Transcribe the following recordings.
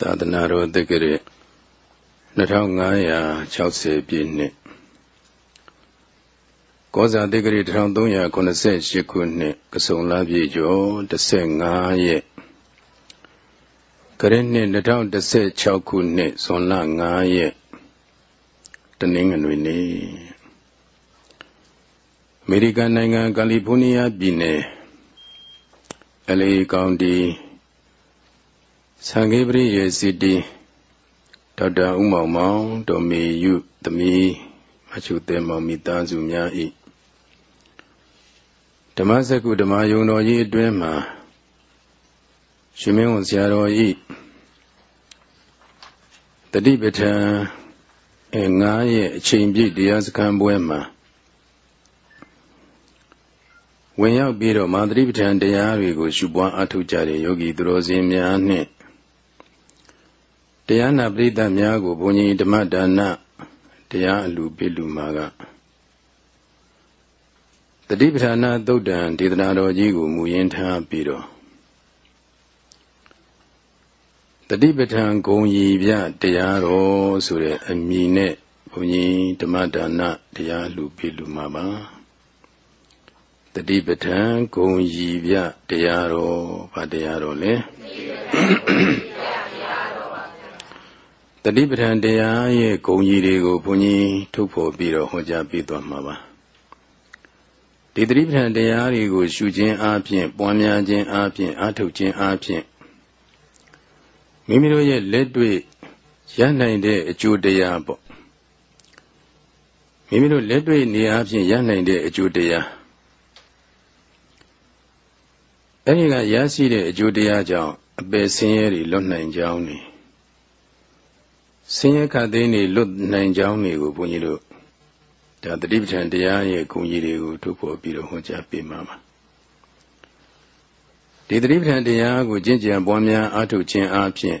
သာသနာတော်တက္ကရာ2560ပြည့်နှစ်ကောဇာတက္ကရာ1388ခုနှစ်ကစုံလပြည့်ကျော်15ရက်ကရနှစ်2016ခုနှစ်ဇွန်လ5ရက်တနင်္ဂနွေနေ့အမေရိကန်နိုင်ငံကယ်လီဖိုးနီးယားပြည်နယ်အလေကောင်တီ သံဃေပရိယေစီတီဒေါက်တာဥမောင်မောင်ဒေါ်မေယုသမီးမချုသေးမောင်မိသားစုများဤဓမ္မစကုဓမ္မယုံတော်ကြီးအတွင်းမှာရှင်မင်းဝန်ဆရာတော်ဤတတိပဋ္ဌာန်အဲ9ရဲ့အချိန်ပြည့်တရားစခန်းပွဲမှာဝင်ရောက်ပြီးတော့မာသတိပဋ္ဌာန်တရားတွေကိုရှုပွားအထောက်ကြတဲ့ယောဂီသူတော်စင်များနှင့် တရားနာပရိသတ်များကိုဘုန်းကြီးဓမ္မဒါနတရားအလူပိလူမာကတတိပဌာနာသုတ်တံဒေသနာတော်ကြီးကိုမူရင်းထားပြီးတော့တတိပဌံဂုံရီပြတရားတော်ဆိုတဲ့အမည်နဲ့ဘုန်းကြီးဓမ္မဒါနတရားလူပိလူမာပါတတိပဌံဂုံရီပြတရားတော်ဘာတရားတော်လဲ တတိပဋ္ဌာန်တရားရဲ့ဂုံကြီးတွေကိုဘုန်းကြီးထုတ်ဖော်ပြီးတော့ဟောကြားပေးသွားမှာပါဒီတတိပဋ္ဌာန်တရားတွေကိုရှုခြင်းအားဖြင့်ပွားများခြင်းအားဖြင့်အားထုတ်ခြင်းအားဖြင့်မိမိတို့ရဲ့လက်တွေ့ရနိုင်တဲ့အကျိုးတရားပေါ့မိမိတို့လက်တွေ့နေအားဖြင့်ရနိုင်တဲ့အကျိုးတရားအဲဒီကရရှိတဲ့အကျိုးတရားကြောင့်အပယ်ဆင်းရဲတွေလွတ်နိုင်ကြောင်းနေ ဆင်းရဲခတ်သိမ်းနေလွတ်နိုင်ကြောင်းတွေကိုဘုန်းကြီးတို့ဒါတတိပဋ္ဌာန်တရားရဲ့ဂုဏ်ကြီးတွေကိုထုတ်ဖော်ပြီးတော့ဟောကြားပေးမှာပါဒီတတိပဋ္ဌာန်တရားကိုကျင့်ကြံပွားများအားထုတ်ခြင်းအပြင်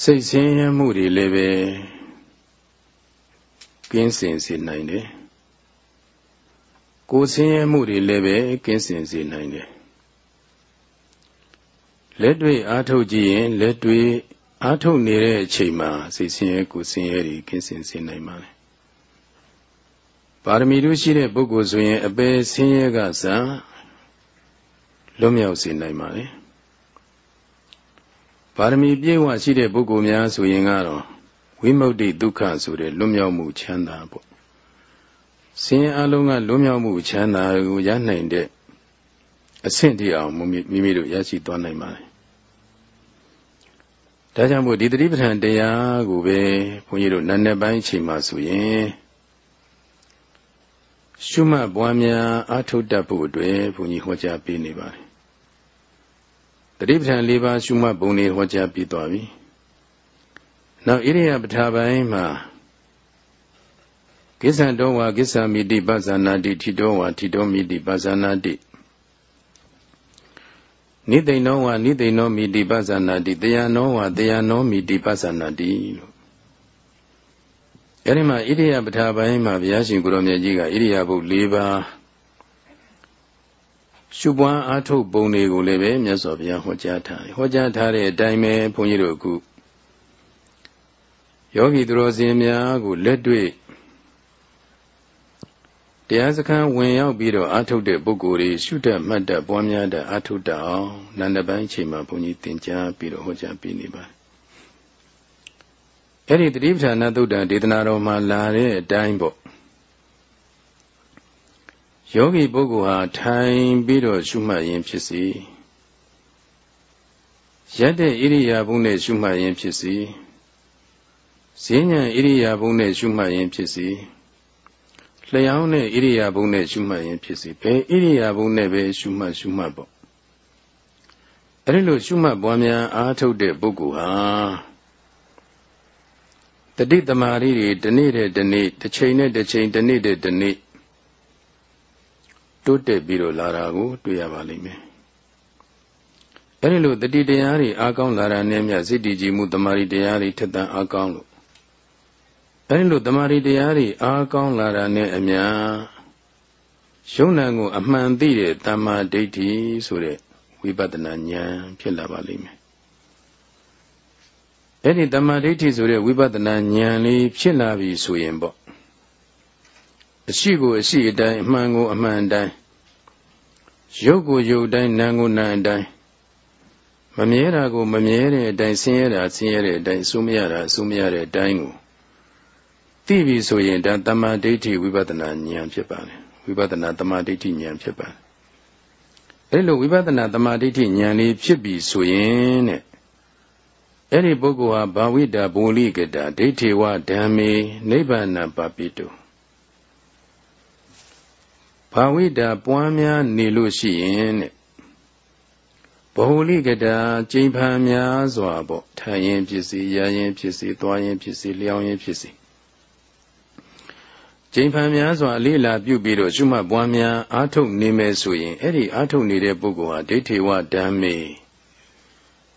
စိတ်ဆင်းရဲမှုတွေလည်းပဲကင်းစင်စေနိုင်တယ်ကိုယ်ဆင်းရဲမှုတွေလည်းပဲကင်းစင်စေနိုင်တယ်လက်တွေ့အားထုတ်ကြည့်ရင်လက်တွေ့ အားထုတ်နေတဲ့အချိန်မှာစိတ်ဆင်းရဲကိုယ်ဆင်းရဲတွေကင်းစင်စေနိုင်ပါလေပါရမီတို့ရှိတဲ့ပုဂ္ဂိုလ်ဆိုရင်အပယ်ဆင်းရဲကစလွတ်မြောက်စေနိုင်ပါလေပါရမီပြည့်ဝရှိတဲ့ပုဂ္ဂိုလ်များဆိုရင်ကတော့ဝိမု ക്തി ဒုက္ခဆိုတဲ့လွတ်မြောက်မှုချမ်းသာပေါ့ဆင်းရဲအလုံးကလွတ်မြောက်မှုချမ်းသာကိုရနိုင်တဲ့အဆင့်တည်းအောင်မိမိတို့ရရှိသွားနိုင်ပါတယ် ဒါကြောင့်မို့ဒီတတိပဋ္ဌာန်တရားကိုပဲဘုန်းကြီးတို့နန်းနယ်ပိုင်းချိန်မှာဆိုရင်ရှုမှတ်ပွားများအာထုတ်တတ်ဖို့အတွက်ဘုန်းကြီးဟောကြားပေးနေပါတယ်တတိပဋ္ဌာန်၄ပါးရှုမှတ်ပုံတွေဟောကြားပြီးသွားပြီနောက်ဣရိယာပဋ္ဌာပိုင်းမှာကိစ္ဆံတော်ဝါကိစ္ဆာမိတိပဇာနာတိထိတော်ဝါထိတော်မိတိပဇာနာတိ နိသိဏောဝနိသိဏောမိတိပသနာတိတရားနောဝတရားနောမိတိပသနာတိလို့အဲဒီမှာဣရိယာပဋ္ဌာပိုင်းမှာဘုရားရှင်ကိုရောမြတ်ကြီးကဣရိယာပုတ်၄ပါးရှုပွားအားထုတ်ပုံတွေကိုလည်းပဲမြတ်စွာဘုရားဟောကြားထားတယ်ဟောကြားထားတဲ့အတိုင်းပဲဘုန်းကြီးတို့အခုယောဂီသူတော်စင်များကိုလက်တွေ့ တရားစခန်းဝင်ရောက်ပြီးတော့အာထုတ်တဲ့ပုဂ္ဂိုလ်တွေရှုတတ်မှတ်တတ်ပွားများတတ်အာထုတ်တတ်အောင်နန္ဒပိုင်းချိန်မှာဘုန်းကြီးသင်ကြားပြီးတော့ဟောကြားပေးနေပါတယ်။အဲ့ဒီတတိပဌာနာသုတ်တံဒေသနာတော်မှာလာတဲ့အတိုင်းပေါ့ယောဂီပုဂ္ဂိုလ်ဟာထိုင်ပြီးတော့ရှုမှတ်ရင်ဖြစ်စီရက်တဲ့ဣရိယာပုနဲ့ရှုမှတ်ရင်ဖြစ်စီဈဉ္ဉံဣရိယာပုနဲ့ရှုမှတ်ရင်ဖြစ်စီ လျှောင်းတဲ့ဣရိယာပုနဲ့ရှုမှတ်ရင်ဖြစ်စီဘယ်ဣရိယာပုနဲ့ပဲရှုမှတ်ရှုမှတ်ပေါ့အဲဒီလိုရှုမှတ်ပွားများအားထုတ်တဲ့ပုဂ္ဂိုလ်ဟာတတိတမာရီတွေတနေ့တဲ့တနေ့တစ်ချိန်နဲ့တစ်ချိန်တနေ့တဲ့တနေ့တိုးတက်ပြီးတော့လာတာကိုတွေ့ရပါလိမ့်မယ်အဲဒီလိုတတိတရားတွေအားကောင်းလာတာနဲ့မြတ်စိတ္တိကြည်မှုတမာရီတရားတွေထက်သန်အားကောင်းလို့ အဲဒီလိုတမာရီတရားတွေအားကောင်းလာတာနဲ့အမျှယုံနာကိုအမှန်သိတဲ့တမ္မာဒိဋ္ဌိဆိုတဲ့ဝိပဿနာဉာဏ်ဖြစ်လာပါလိမ့်မယ်အဲ့ဒီတမာဒိဋ္ဌိဆိုတဲ့ဝိပဿနာဉာဏ်လေးဖြစ်လာပြီဆိုရင်ပေါ့အရှိကိုအရှိအတိုင်းအမှန်ကိုအမှန်အတိုင်းရုပ်ကိုရုပ်တိုင်းနာမ်ကိုနာမ်အတိုင်းမမြဲတာကိုမမြဲတဲ့အတိုင်းဆင်းရဲတာဆင်းရဲတဲ့အတိုင်းအဆိုးမရတာအဆိုးမရတဲ့အတိုင်းကို သိပြီဆိုရင်ဒါတမာဒိဋ္ဌိဝိပဿနာဉာဏ်ဖြစ်ပါတယ်ဝိပဿနာတမာဒိဋ္ဌိဉာဏ်ဖြစ်ပါတယ်အဲ့လိုဝိပဿနာတမာဒိဋ္ဌိဉာဏ်လေးဖြစ်ပြီဆိုရင်တဲ့အဲ့ဒီပုဂ္ဂိုလ်ဟာဘာဝိတာဘူလိကတာဒိဋ္ဌိဝဓမ္မေနိဗ္ဗာန်ပပိတုဘာဝိတာပွားများနေလို့ရှိရင်တဲ့ဘဟုလိကတာကျိန်ဖန်များစွာပေါ့ထိုင်ရင်ဖြစ်စီရရင်ဖြစ်စီသွားရင်ဖြစ်စီလျောင်းရင်ဖြစ်စီ ကျိန်ဖန်များစွာအလေးလာပြုပြီးတော့ရှုမှတ်ပွားများအာထုတ်နေမယ်ဆိုရင်အဲ့ဒီအာထုတ်နေတဲ့ပုဂ္ဂိုလ်ဟာဒိဋ္ဌိဝဓမ္မေ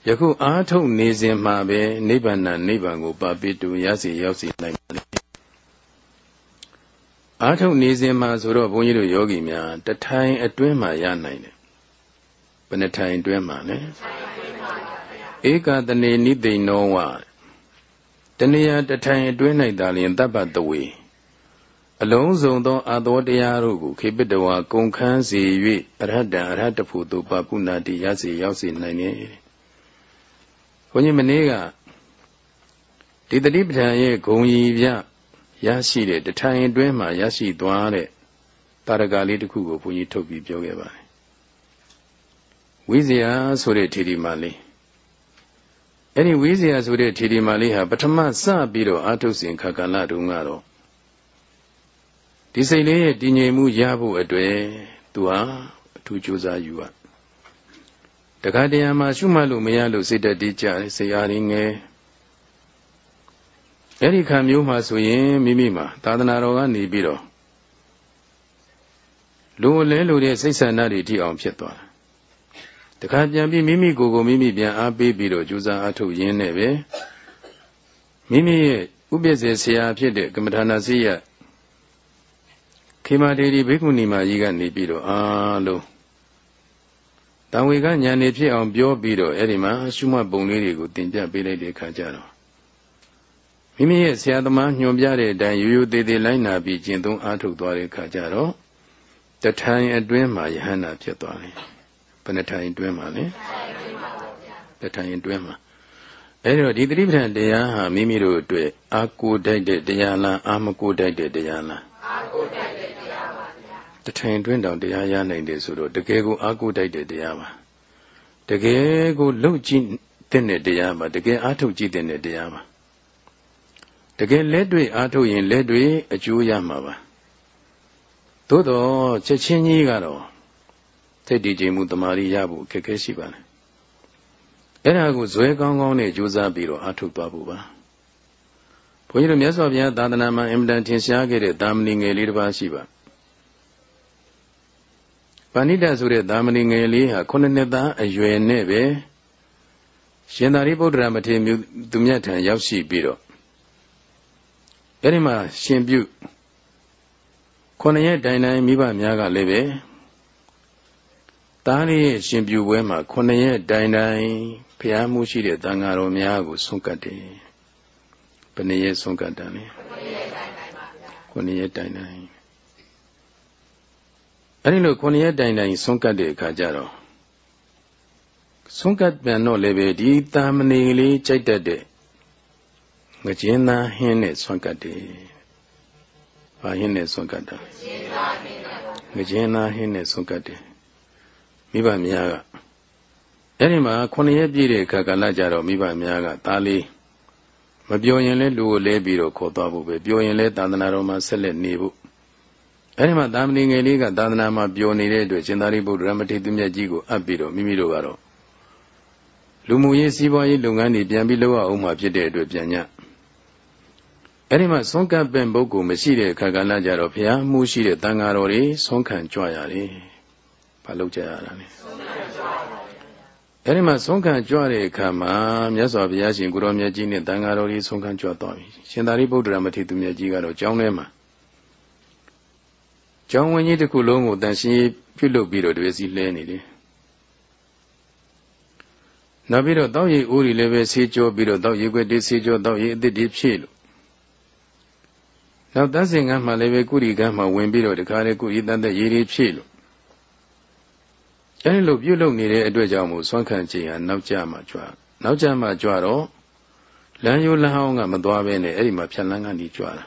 ယခုအာထုတ်နေစဉ်မှာပဲနိဗ္ဗာန်နိဗ္ဗာန်ကိုပါပိတူရစီရောက်စီနိုင်ပါလေအာထုတ်နေစဉ်မှာဆိုတော့ဘုန်းကြီးတို့ယောဂီများတထိုင်အတွင်းမှာရနိုင်တယ်ဘယ်နှထိုင်အတွင်းမှာလဲဧကတနေနိသိဏောဝတဏှာတထိုင်အတွင်း၌သာလျှင်တပ်ပတ်တဝေ အလုံးစုံသောအာသောတရားတို့ကိုခေပတဝါကုန်ခန်းစေ၍အရဟတအရဟတဖို့သူပပုဏ္ဏတိရစေရောက်စေနိုင်တယ်ဘုန်းကြီးမနေ့ကဒီတတိပဋ္ဌာန်ရဲ့ဂုံကြီးပြရရှိတဲ့တထိုင်အတွင်းမှာရရှိသွားတဲ့တာရကလေးတစ်ခုကိုဘုန်းကြီးထုတ်ပြီးပြောခဲ့ပါတယ်ဝိဇ္ဇာဆိုတဲ့ထေရီမာလေးအဲ့ဒီဝိဇ္ဇာဆိုတဲ့ထေရီမာလေးဟာပထမစပြီးတော့အာထုစဉ်ခါကာလတုန်းကတော့ ဒီစိတ်လေးရဲ့တည်ငြိမ်မှုရဖို့အတွက်သူဟာအထူးကြိုးစားယူရတခါတရံမှာရှုမှတ်လို့မရလို့စိတ်တက်တိကြတယ်စိတ်အားရင်းငယ်အဲ့ဒီခံမျိုးမှာဆိုရင်မိမိမှာသာသနာတော်ကနေပြီးတော့လူလဲလူတဲ့စိတ်ဆန္ဒတွေထိအောင်ဖြစ်သွားတယ်တခါပြန်ပြီးမိမိကိုယ်ကိုမိမိပြန်အားပေးပြီးတော့ကြိုးစားအားထုတ်ရင်းနဲ့ပဲမိမိရဲ့ဥပ္ပဇေဆရာဖြစ်တဲ့ကမ္မထာနာစိယ ခေမာဒေဒီဘိက္ခုနီမကြီးကနေပြီးတော့အားလုံးတံဝေကညာနေဖြစ်အောင်ပြောပြီးတော့အဲ့ဒီမှာရှုမှတ်ပုံလေးတွေကိုသင်ပြပေးလိုက်တဲ့အခါကျတော့မိမိရဲ့ဆရာသမားညွှန်ပြတဲ့အတိုင်းရိုးရိုးသေးသေးလိုက်နာပြီးကျင့်သုံးအားထုတ်သွားတဲ့အခါကျတော့တထိုင်အတွင်းမှာယဟန္တာဖြစ်သွားတယ်။ဘယ်နှထိုင်အတွင်းမှာလဲ။တထိုင်အတွင်းမှာအဲဒီတော့ဒီသတိပဋ္ဌာန်တရားဟာမိမိတို့အတွက်အာကိုတိုက်တဲ့တရားလားအာမကိုတိုက်တဲ့တရားလားအာကိုတိုက်တဲ့တရားပါ ဗျာတထိုင်တွင်းတောင်တရားရနိုင်တယ်ဆိုတော့တကယ်ကိုအာကိုတိုက်တဲ့တရားပါတကယ်ကိုလှုပ်ကြည့်တဲ့တရားပါတကယ်အားထုတ်ကြည့်တဲ့တရားပါတကယ်လက်တွေ့အားထုတ်ရင်လက်တွေ့အကျိုးရမှာပါသို့တော့ချက်ချင်းကြီးကတော့စိတ်တည်ခြင်းမှုတမာရီရဖို့ခက်ခဲရှိပါလေအဲ့ဒါကိုဇွဲကောင်းကောင်းနဲ့ကြိုးစားပြီးတော့အားထုတ်သွားဖို့ပါဘုန်းကြီးတို့မြတ်စွာဘုရားသာသနာမှာအင်မတန်ထင်ရှားခဲ့တဲ့သာမဏေငယ်လေးတစ်ပါးရှိပါ ပါဏိတဆိုတဲ့သာမဏေငယ်လေးဟာခုနှစ်နှစ်သားအရွယ်နဲ့ပဲရှင်သာရိပုတ္တရာမထေရသူမြတ်ထံရောက်ရှိပြီးတော့အဲ့ဒီမှာရှင်ပြုခုနှစ်ရက်တိုင်တိုင်မိဘများကလည်းပဲသားလေးရဲ့ရှင်ပြုပွဲမှာခုနှစ်ရက်တိုင်တိုင်ဘုရားမှုရှိတဲ့တန်ဃာတော်များကိုဆုံးကတ်တယ်ဘယ်နှစ်ရက်ဆုံးကတ်တယ်လဲခုနှစ်ရက်တိုင်တိုင် အဲ့ဒီလိုခုနှစ်ရက်တိုင်တိုင်ဆုံးကတ်တဲ့အခါကျတော့ဆုံးကတ်ပြန်တော့လည်းပဲဒီတာမဏေလေးကြိုက်တတ်တဲ့ငကျင်းသားဟင်းနဲ့ဆွမ်းကတ်တယ်။ဘာဟင်းနဲ့ဆွမ်းကတ်တာငကျင်းသားဟင်းနဲ့ဆွမ်းကတ်တယ်။မိဘများကအဲ့ဒီမှာခုနှစ်ရက်ပြည့်တဲ့အခါကလည်းကြတော့မိဘများကသားလေးမပြောရင်လည်းလူကိုလဲပြီးတော့ခေါ်သွားဖို့ပဲပြောရင်လည်းသာသနာတော်မှာဆက်လက်နေဖို့ အဲ့ဒီမှာသာမဏေငယ်လေးကသာသနာမှာပြောနေတဲ့အတွက်ရှင်သာရိပုတ္တရာမထေရသူမြတ်ကြီးကိုအပ်ပြီးတော့မိမိတို့ကတော့လူမှုရေးစီးပွားရေးလုပ်ငန်းတွေပြန်ပြီးလုပ်ရအောင်မှဖြစ်တဲ့အတွက်ပြန်ညအဲ့ဒီမှာဆုံးကပ်ပင်ပုဂ္ဂိုလ်မရှိတဲ့ခါကလာကြတော့ဘုရားမှုရှိတဲ့တန်ဃာတော်တွေဆုံးခံကြွရတယ်။ဘာလုပ်ကြရတာလဲ။အဲ့ဒီမှာဆုံးခံကြွတဲ့အခါမှာမြတ်စွာဘုရားရှင်ကိုရောမြတ်ကြီးနဲ့တန်ဃာတော်တွေဆုံးခံကြွသွားပြီ။ရှင်သာရိပုတ္တရာမထေရသူမြတ်ကြီးကတော့ကျောင်းထဲမှာ ကျောင်းဝင်းကြီးတစ်ခုလုံးကိုတန်ရှင်းပြုလုပ်ပြီးတော့တပည့်စီလဲနေတယ်။နောက်ပြီးတော့တောက်ရည်ဦးတွေလည်းပဲဆေးကြောပြီးတော့တောက်ရည်ခွက်တွေဆေးကြောတောက်ရည်အသစ်တွေဖြည့်လို့နောက်သတ်စင်ကမှလည်းပဲကုရီကမှဝင်ပြီးတော့တခါလေကုရီတန်တဲ့ရည်တွေဖြည့်လို့အဲဒီလိုပြုတ်လုံနေတဲ့အတွက်ကြောင့်မို့ဆွမ်းခံခြင်းဟာနောက်ကျမှကြွနောက်ကျမှကြွတော့လမ်းရိုးလမ်းဟောင်းကမသွားဘဲနဲ့အဲ့ဒီမှာဖြတ်လန်းကနေကြွတာ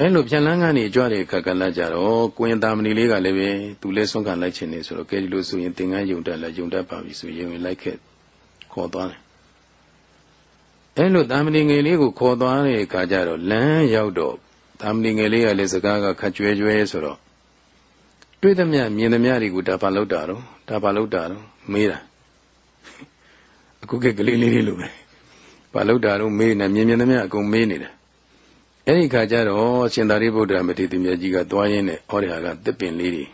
အဲ့လိုဖြတ်လန်းကနေကြွတဲ့အခါကလည်းကြတော့ကိုရင်သားမဏီလေးကလည်းပဲသူလည်းဆွမ်းခံလိုက်ခြင်းနေဆိုတော့ကဲဒီလိုဆိုရင်သင်္ကန်းယုံတက်လာယုံတက်ပါပြီဆိုရင်ဝင်လိုက်ခဲ့ခေါ်သွားတယ်အဲ့လိုတာမဏိငယ်လေးကိုခေါ်သွားတဲ့အခါကျတော့လမ်းရောက်တော့တာမဏိငယ်လေးကလည်းစကားကခက်ကြွဲကြွဲဆိုတော့တွေ့သမျှမြင်သမျှတွေကိုဒါပါလောက်တာတော့ဒါပါလောက်တာတော့မေးတာအခုကကလေးလေးလေးလိုပဲပါလောက်တာတော့မေးနေမြင်မြင်သမျှအကုန်မေးနေတာ အဲ့ဒီခါကျတော့ရှင်သာရိပုတ္တရာမထေရမြတ်ကြီးကသွားရင်းနဲ့ဟောရဟာကတစ်ပင်လေးတွေ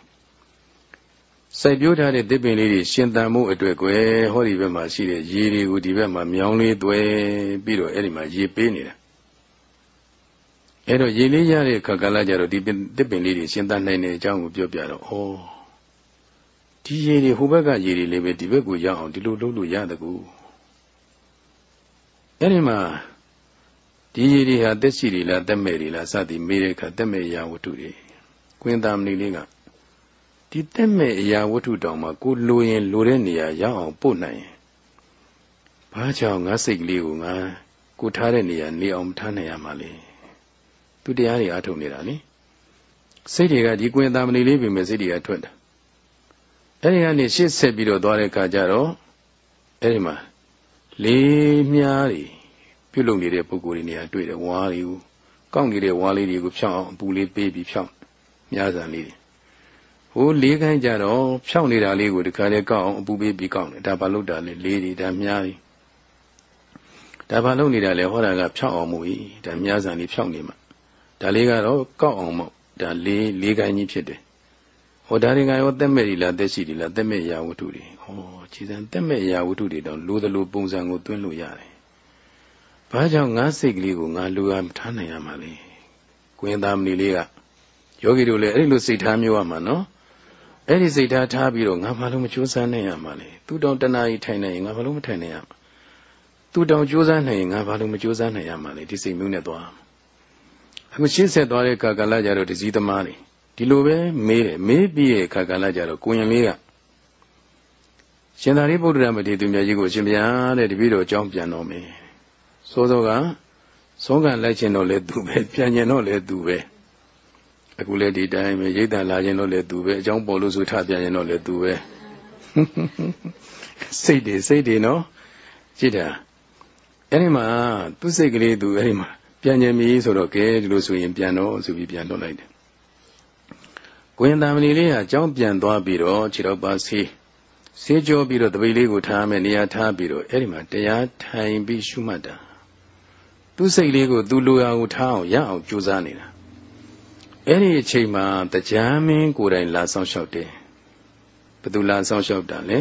စိုက်ပျိုးထားတဲ့တစ်ပင်လေးတွေရှင်သန်မှုအတွက်ကွယ်ဟောဒီဘက်မှာရှိတဲ့ရေတွေကိုဒီဘက်မှာမြောင်းလေးသွဲပြီးတော့အဲ့ဒီမှာရေပေးနေတာအဲ့တော့ရေလေးရတဲ့ခါကလာကြတော့ဒီတစ်ပင်လေးတွေရှင်သန်နိုင်တဲ့အကြောင်းကိုပြောပြတော့ဩဒီရေတွေဟိုဘက်ကရေတွေလေးပဲဒီဘက်ကိုရအောင်ဒီလိုလုပ်လို့ရတကူအဲ့ဒီမှာ ဒီရေတွေဟာတက်ရှိတွေလားတက်မဲ့တွေလားစသည်မေးတဲ့အခါတက်မဲ့ရာဝတ္ထုတွေကွင်းသားမဏီလေးကဒီတက်မဲ့အရာဝတ္ထုတောင်မှကိုလိုရင်လိုတဲ့နေရာရောက်အောင်ပို့နိုင်ရင်ဘာကြောင့်ငါစိတ်ကလေးကိုငါကိုထားတဲ့နေရာနေအောင်ထားနိုင်ရမှာလေသူတရားတွေအားထုတ်နေတာလေစိတ်တွေကဒီကွင်းသားမဏီလေးပြင်မဲ့စိတ်တွေကထွက်တာအဲ့ဒီကနေရှေ့ဆက်ပြီးတော့သွားတဲ့အခါကျတော့အဲ့ဒီမှာလေးမြားတွေ ပြုတ်လုံနေတဲ့ပုံကိုယ်တွေနေရာတွေ့တယ်ဝါးတွေကိုကောက်နေတဲ့ဝါးလေးတွေကိုဖြောင်းအောင်အပူလေးပေးပြီးဖြောင်းမြားစံလေးတွေဟိုလေးခိုင်းကြတော့ဖြောင်းနေတာလေးကိုဒီခါလေးကောက်အောင်အပူပေးပြီးကောက်တယ်ဒါဘာလို့တာလဲလေးတွေဒါမြားတွေဒါဘာလို့နေတာလဲဟောတာကဖြောင်းအောင်မို့ဤဒါမြားစံလေးဖြောင်းနေမှာဒါလေးကတော့ကောက်အောင်မို့ဒါလေးလေးခိုင်းကြီးဖြစ်တယ်ဟောဒါတွေကရောတက်မဲ့ဒီလားတက်ရှိဒီလားတက်မဲ့ရာဝတ္ထုတွေဟောခြေစံတက်မဲ့ရာဝတ္ထုတွေတော့လိုသလိုပုံစံကိုသွင်းလို့ရတယ် ဘာကြောင့်ငါစိတ်ကလေးကိုငါလူရမထားနိုင်ရမှာလဲကွင်းသားမဏီလေးကယောဂီတို့လည်းအဲ့လိုစိတ်ထားမျိုးရမှာနော်အဲ့ဒီစိတ်ထားထားပြီးတော့ငါဘာလို့မကြိုးစားနိုင်ရမှာလဲသူတောင်တဏှာကြီးထိုင်နိုင်ရင်ငါဘာလို့မထိုင်နိုင်ရမှာသူတောင်ကြိုးစားနိုင်ရင်ငါဘာလို့မကြိုးစားနိုင်ရမှာလဲဒီစိတ်မျိုးနဲ့သွားအခုရှင်းဆက်သွားတဲ့ကာကလကြတော့ဒီစည်းသမားတွေဒီလိုပဲမေးတယ်မေးပြီးရဲ့ခါကာလကြတော့ကိုရင်လေးကရှင်သာရိပုတ္တရာမထေရသူမြတ်ကြီးကိုရှင်ဗျာတဲ့တပည့်တော်အကြောင်းပြန်တော်မယ် စိုးစိုးကဆုံးခံလိုက်ခြင်းတော့လေသူပဲပြန်ကျင်တော့လေသူပဲအခုလည်းဒီတိုင်းပဲရိတ်တန်လာခြင်းတော့လေသူပဲအကြောင်းပေါ်လို့ဆိုထပြန်ခြင်းတော့လေသူပဲစိတ်တွေစိတ်တွေနော်ကြည့်တာအဲ့ဒီမှာသူစိတ်ကလေးသူအဲ့ဒီမှာပြန်ကျင်ပြီဆိုတော့ကဲဒီလိုဆိုရင်ပြန်တော့ဆိုပြီးပြန်တော့လိုက်တယ်ကိုရင်တမဏီလေးဟာအကြောင်းပြန်သွားပြီးတော့ခြေတော့ပါဆေးဆေးကြောပြီးတော့တပိတ်လေးကိုထားမယ်နေရာထားပြီးတော့အဲ့ဒီမှာတရားထိုင်ပြီးရှုမှတ်တာ သူ့စိတ်လေးကိုသူ့လိုရာကိုထားအောင်ရအောင်ကြိုးစားနေတာအဲ့ဒီအချိန်မှာတရားမင်းကိုယ်တိုင်လာဆောင်လျှောက်တယ်ဘယ်သူလာဆောင်လျှောက်တာလဲ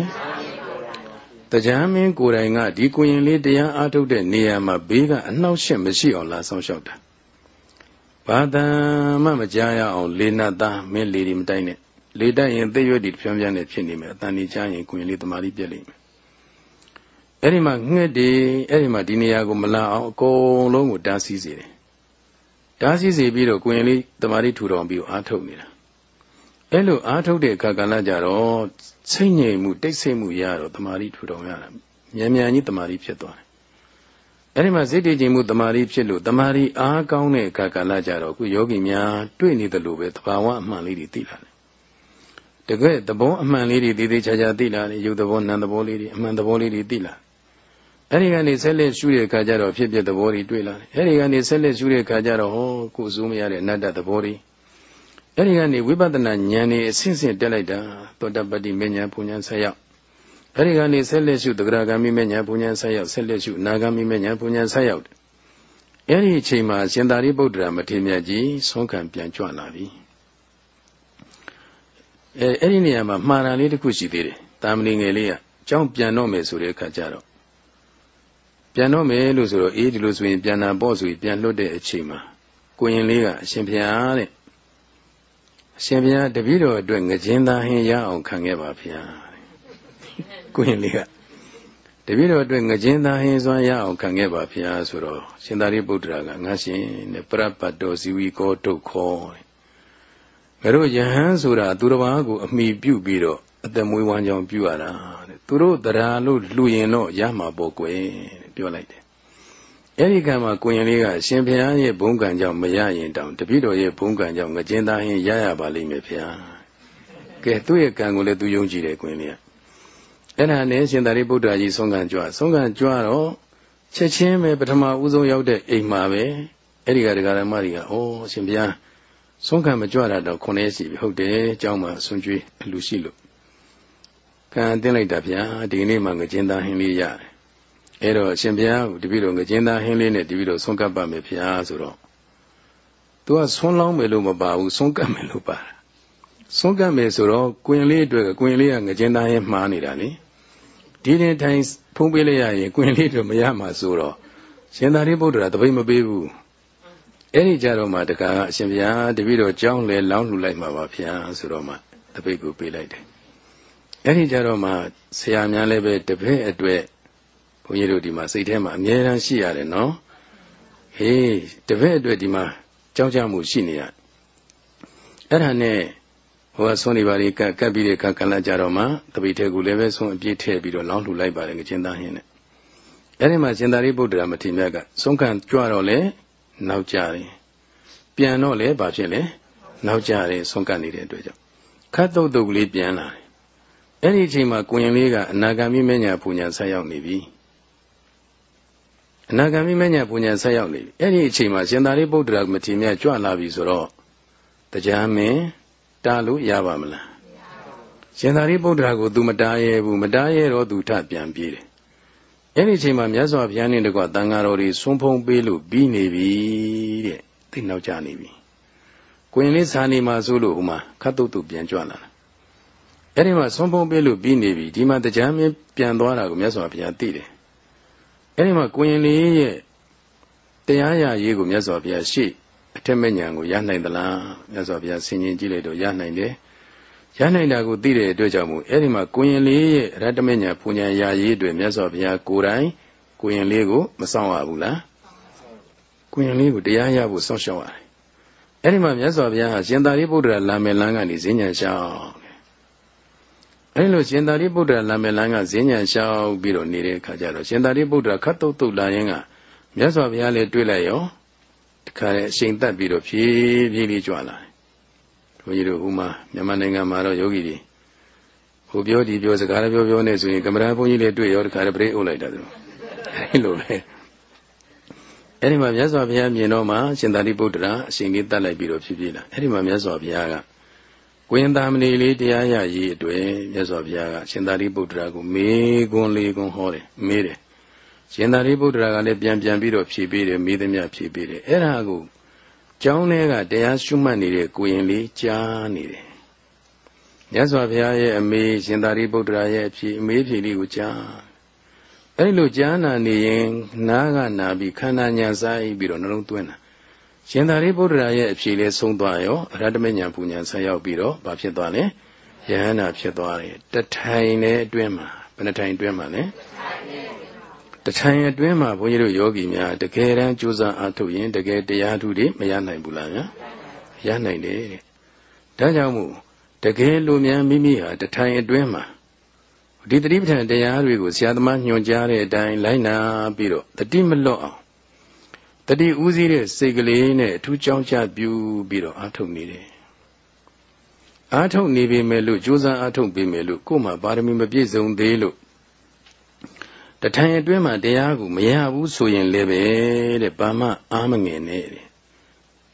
တရားမင်းကိုယ်တိုင်ကဒီကိုရင်လေးတရားအားထုတ်တဲ့နေရာမှာဘေးကအနှောက်အယှက်မရှိအောင်လာဆောင်လျှောက်တာဘာသာမှမကြားရအောင်လေနတ်သားမင်းလေဒီမတိုက်နဲ့လေတိုက်ရင်သိရွက်ဒီဖြန်းဖြန်းနဲ့ဖြစ်နေမယ်အတန်ဒီကြားရင်ကိုရင်လေးတမာရီပြက်လိမ့်မယ် အဲ့ဒီမှာငှက်တွေအဲ့ဒီမှာဒီနေရာကိုမလာအောင်အကုန်လုံးကိုတားဆီးစေတယ်တားဆီးစေပြီးတော့ကိုရင်လေးတမာရီထူထောင်ပြီးအားထုတ်နေတာအဲ့လိုအားထုတ်တဲ့အခါကလည်းကြတော့စိတ်ငြိမ်မှုတိတ်ဆိတ်မှုရတော့တမာရီထူထောင်ရတာမြန်မြန်ကြီးတမာရီဖြစ်သွားတယ်အဲ့ဒီမှာစိတ်တည်ခြင်းမှုတမာရီဖြစ်လို့တမာရီအားကောင်းတဲ့အခါကလည်းကြတော့ခုယောဂီများတွေ့နေတယ်လို့ပဲသဘာဝအမှန်လေးတွေသိလာတယ်တကယ်သဘောအမှန်လေးတွေတည်တည်ချာချာသိလာတယ်ရုပ်သဘောနာမ်သဘောလေးတွေအမှန်သဘောလေးတွေသိလာ အဲ့ဒီကနေဆက်လက်ရှုတဲ့အခါကျတော့ဖြစ်ဖြစ်သဘောတွေတွေ့လာတယ်အဲ့ဒီကနေဆက်လက်ရှုတဲ့အခါကျတော့ဟောကိုယ်စိုးမရတဲ့အနတ္တသဘောတွေအဲ့ဒီကနေဝိပဿနာဉာဏ်နေအဆင့်ဆင့်တက်လိုက်တာသောတပတ္တိမဉ္ဇဉ်ပူဉ္ဇဉ်ဆက်ရောက်အဲ့ဒီကနေဆက်လက်ရှုသဂရဂံမိမဉ္ဇဉ်ပူဉ္ဇဉ်ဆက်ရောက်ဆက်လက်ရှုနာဂံမိမဉ္ဇဉ်ပူဉ္ဇဉ်ဆက်ရောက်အဲ့ဒီအချိန်မှာရှင်သာရိပုတ္တရာမထေရမြတ်ကြီးဆုံးခံပြန်ကြွလာပြီအဲအဲ့ဒီနေရာမှာမှားတာလေးတစ်ခုရှိသေးတယ်တာမဏိငယ်လေးကအကြောင်းပြန်တော့မယ်ဆိုတဲ့အခါကျတော့ ပြန်တော့မယ်လို့ဆိုတော့အေးဒီလိုဆိုရင်ပြန်တာပေါ့ဆိုပြီးပြန်လွတ်တဲ့အချိန်မှာကိုရင်လေးကအရှင်ဘုရားတဲ့အရှင်ဘုရားတပည့်တော်အတွက်ငကြင်းသားဟင်းရအောင်ခံခဲ့ပါဗျာကိုရင်လေးကတပည့်တော်အတွက်ငကြင်းသားဟင်းစွမ်းရအောင်ခံခဲ့ပါဖျားဆိုတော့ရှင်သာရိပုတ္တရာကငါရှင်နဲ့ပရပတ်တော်ဇီဝီကောတုတ်ခောငါတို့ယဟန်ဆိုတာသူတစ်ပါးကိုအမိပြုပြီးတော့အသက်မွေးဝမ်းကြောင်းပြုရတာတဲ့ သူတို့တရားလို့လူရင်တော့ရမှာပေါ့ကွယ်တဲ့ပြောလိုက်တယ်အဲ့ဒီကံမှာကိုရင်လေးကရှင်ဘုရားရဲ့ဘုန်းကံကြောင့်မရရင်တောင်တပည့်တော်ရဲ့ဘုန်းကံကြောင့်ငကျင်းသားဟင်းရရပါလိမ့်မယ်ဗျာကဲသူ့ရဲ့ကံကိုလည်းသူယုံကြည်တယ်ကိုရင်လေးကအဲ့ဒါနဲ့ရှင်သာရိပုတ္တရာကြီးဆုံးကံကြွဆုံးကံကြွတော့ချက်ချင်းပဲပထမဦးဆုံးရောက်တဲ့အိမ်မှာပဲအဲ့ဒီကဒကာရမတွေကဩရှင်ဘုရားဆုံးခံမကြွတာတော့ခုနှစ်ရှိပြီဟုတ်တယ်เจ้าမှာဆွန်ကျွေးအလူရှိလို့ ကံတင်းလိုက်တာဗျာဒီနေ့မှငကျင်းသားဟင်းလေးရတယ်အဲ့တော့အရှင်ဘုရားတပည့်တော်ငကျင်းသားဟင်းလေးနဲ့တပည့်တော်ဆုံးကပ်ပါမယ်ဗျာဆိုတော့သူကဆုံးလောင်းမယ်လို့မပါဘူးဆုံးကပ်မယ်လို့ပါဆုံးကပ်မယ်ဆိုတော့ကွင်လေးအတွက်ကွင်လေးကငကျင်းသားဟင်းမှားနေတာလေဒီနေ့တိုင်းဖုံးပေးလိုက်ရရင်ကွင်လေးတို့မရမှာဆိုတော့ရှင်သာရိပုတ္တရာတပိတ်မပေးဘူးအဲ့ဒီကြတော့မှတခါအရှင်ဘုရားတပည့်တော်ကြောင်းလဲလောင်းလှူလိုက်မှာပါဗျာဆိုတော့မှတပိတ်ကိုပေးလိုက်တယ် အဲ့ဒီကြတော့မှဆရာများလည်းပဲတပည့်အတွက်ဘုန်းကြီးတို့ဒီမှာစိတ်ထဲမှာအမြဲတမ်းရှိရတယ်နော်ဟေးတပည့်အတွက်ဒီမှာကြောက်ကြမှုရှိနေရအဲ့ဒါနဲ့ဟိုကဆွမ်းနေပါလေကတ်ကပ်ပြီးတဲ့အခါကလည်းကြတော့မှတပိတ်ထဲကိုလည်းပဲဆွမ်းအပြည့်ထည့်ပြီးတော့လောင်းလှူလိုက်ပါတယ်ငချင်းသားဟင်းနဲ့အဲ့ဒီမှာရှင်သာရိပုတ္တရာမထေရမြတ်ကဆုံးခံကြွတော့လေနောက်ကြတယ်ပြန်တော့လေဘာဖြစ်လဲနောက်ကြတယ်ဆုံးကနေတဲ့အတွက်ကြောင့်ခတ်တုတ်တုတ်ကလေးပြန်လာတယ် အဲ့ဒီအချိန်မှာကိုရင်လေးကအနာဂါမိမညာပူညာဆက်ရောက်နေပြီအနာဂါမိမညာပူညာဆက်ရောက်နေပြီအဲ့ဒီအချိန်မှာရှင်သာရိပုတ္တရာမထေရမြတ်ကြွလာပြီဆိုတော့တရားမင်းတားလို့ရပါမလားရှင်သာရိပုတ္တရာကို तू မတားရဲဘူးမတားရဲတော့ तू ထပြန်ပြေးတယ်အဲ့ဒီအချိန်မှာမြတ်စွာဘုရားနဲ့တကွတန်ဃာတော်တွေဆွန်းဖုံးပေးလို့ပြီးနေပြီတဲ့သိနောက်ကျနေပြီကိုရင်လေးစာနေမှာဆိုလို့ဟိုမှာခတ်တုတ်တုတ်ပြန်ကြွလာတာ အဲ့ဒီမှာဆွန်းဖုံးပေးလို့ပြီးနေပြီဒီမှာတရားမင်းပြန်သွားတာကိုမြတ်စွာဘုရားသိတယ်အဲ့ဒီမှာကိုရင်လေးရဲ့တရားရရေးကိုမြတ်စွာဘုရားရှေ့အထက်မဉဏ်ကိုရနိုင်သလားမြတ်စွာဘုရားဆင်ခြင်ကြည့်လိုက်တော့ရနိုင်တယ်ရနိုင်တာကိုသိတဲ့အတွက်ကြောင့်မို့အဲ့ဒီမှာကိုရင်လေးရဲ့ရတ္တမဉ္ဇဉ်ပူညာရာရေးတွေမြတ်စွာဘုရားကိုယ်တိုင်ကိုရင်လေးကိုမဆောင်ရဘူးလားကိုရင်လေးကိုတရားရဖို့စောင့်ရှောက်ရတယ်အဲ့ဒီမှာမြတ်စွာဘုရားဟာရှင်သာရိပုတ္တရာလာမယ်လမ်းကနေဈဉ္ဉံလျှောက် အဲ့လိုရှင်သာရိပုတ္တရာလာမယ်လမ်းကဈဉ္ဉံလျှောက်ပြီးတော့နေတဲ့အခါကျတော့ရှင်သာရိပုတ္တရာခတ်တုတ်တုတ်လာရင်ကမြတ်စွာဘုရားလည်းတွေ့လိုက်ရောတခါလေအချိန်တက်ပြီးတော့ဖြည်းဖြည်းလေးကြွလာတယ်ဘုန်းကြီးတို့ဥမာမြန်မာနိုင်ငံမှာတော့ယောဂီတွေဟိုပြောဒီပြောစကားလည်းပြောပြောနေဆိုရင်ကမ္ဘာဘုန်းကြီးလေးတွေ့ရောတခါလည်းပြိအုပ်လိုက်တာသူအဲလိုပဲအဲ့ဒီမှာမြတ်စွာဘုရားမြင်တော့မှရှင်သာရိပုတ္တရာအရှင်လေးတတ်လိုက်ပြီးတော့ဖြစ်ဖြစ်လာအဲ့ဒီမှာမြတ်စွာဘုရားက ကွင်သာမဏေလေးတရားရရေးအတွက်မြတ်စွာဘုရားကရှင်သာရိပုတ္တရာကိုမေကွန်းလေးကွန်းဟောတယ်မေးတယ်ရှင်သာရိပုတ္တရာကလည်းပြန်ပြန်ပြီးတော့ဖြေပေးတယ်မေးသမျှဖြေပေးတယ်အဲ့ဒါကိုကျောင်းထဲကတရားရှုမှတ်နေတဲ့ကိုရင်လေးကြားနေတယ်မြတ်စွာဘုရားရဲ့အမေရှင်သာရိပုတ္တရာရဲ့အဖြေအမေဖြေလေးကိုကြားအဲ့လိုကြားနာနေရင်နားကနာပြီးခန္ဓာညာစားပြီးတော့နှလုံးသွင်းတာ ရှင်သာရိပုတ္တရာရဲ့အဖြေလေးဆုံးသွားရောအရဟတမညာပူညာဆက်ရောက်ပြီးတော့ဘာဖြစ်သွားလဲယဟန္တာဖြစ်သွားတယ်တထိုင်နဲ့အတွင်းမှာဘယ်နှထိုင်အတွင်းမှာလဲတထိုင်အတွင်းမှာဘုန်းကြီးတို့ယောဂီများတကယ်တမ်းကြိုးစားအားထုတ်ရင်တကယ်တရားထုတွေမရနိုင်ဘူးလားဗျာရနိုင်တယ်တဲ့ဒါကြောင့်မို့တကယ်လူများမိမိဟာတထိုင်အတွင်းမှာဒီတတိပဋ္ဌာန်တရားတွေကိုဆရာသမားညွှန်ကြားတဲ့အတိုင်းလိုက်နာပြီးတော့တတိမလွတ်အောင် တတိဥစည်းတဲ့စိတ်ကလေးနဲ့အထူးကြောင်းချပြုပြီးတော့အားထုတ်နေတယ်အားထုတ်နေပြီမဲ့လို့ကြိုးစားအားထုတ်ပြီမဲ့လို့ကိုယ်မှာပါရမီမပြည့်စုံသေးလို့တထိုင်အတွင်းမှာတရားကိုမရဘူးဆိုရင်လည်းပဲတဲ့ဘာမှအားမငင်နဲ့တဲ့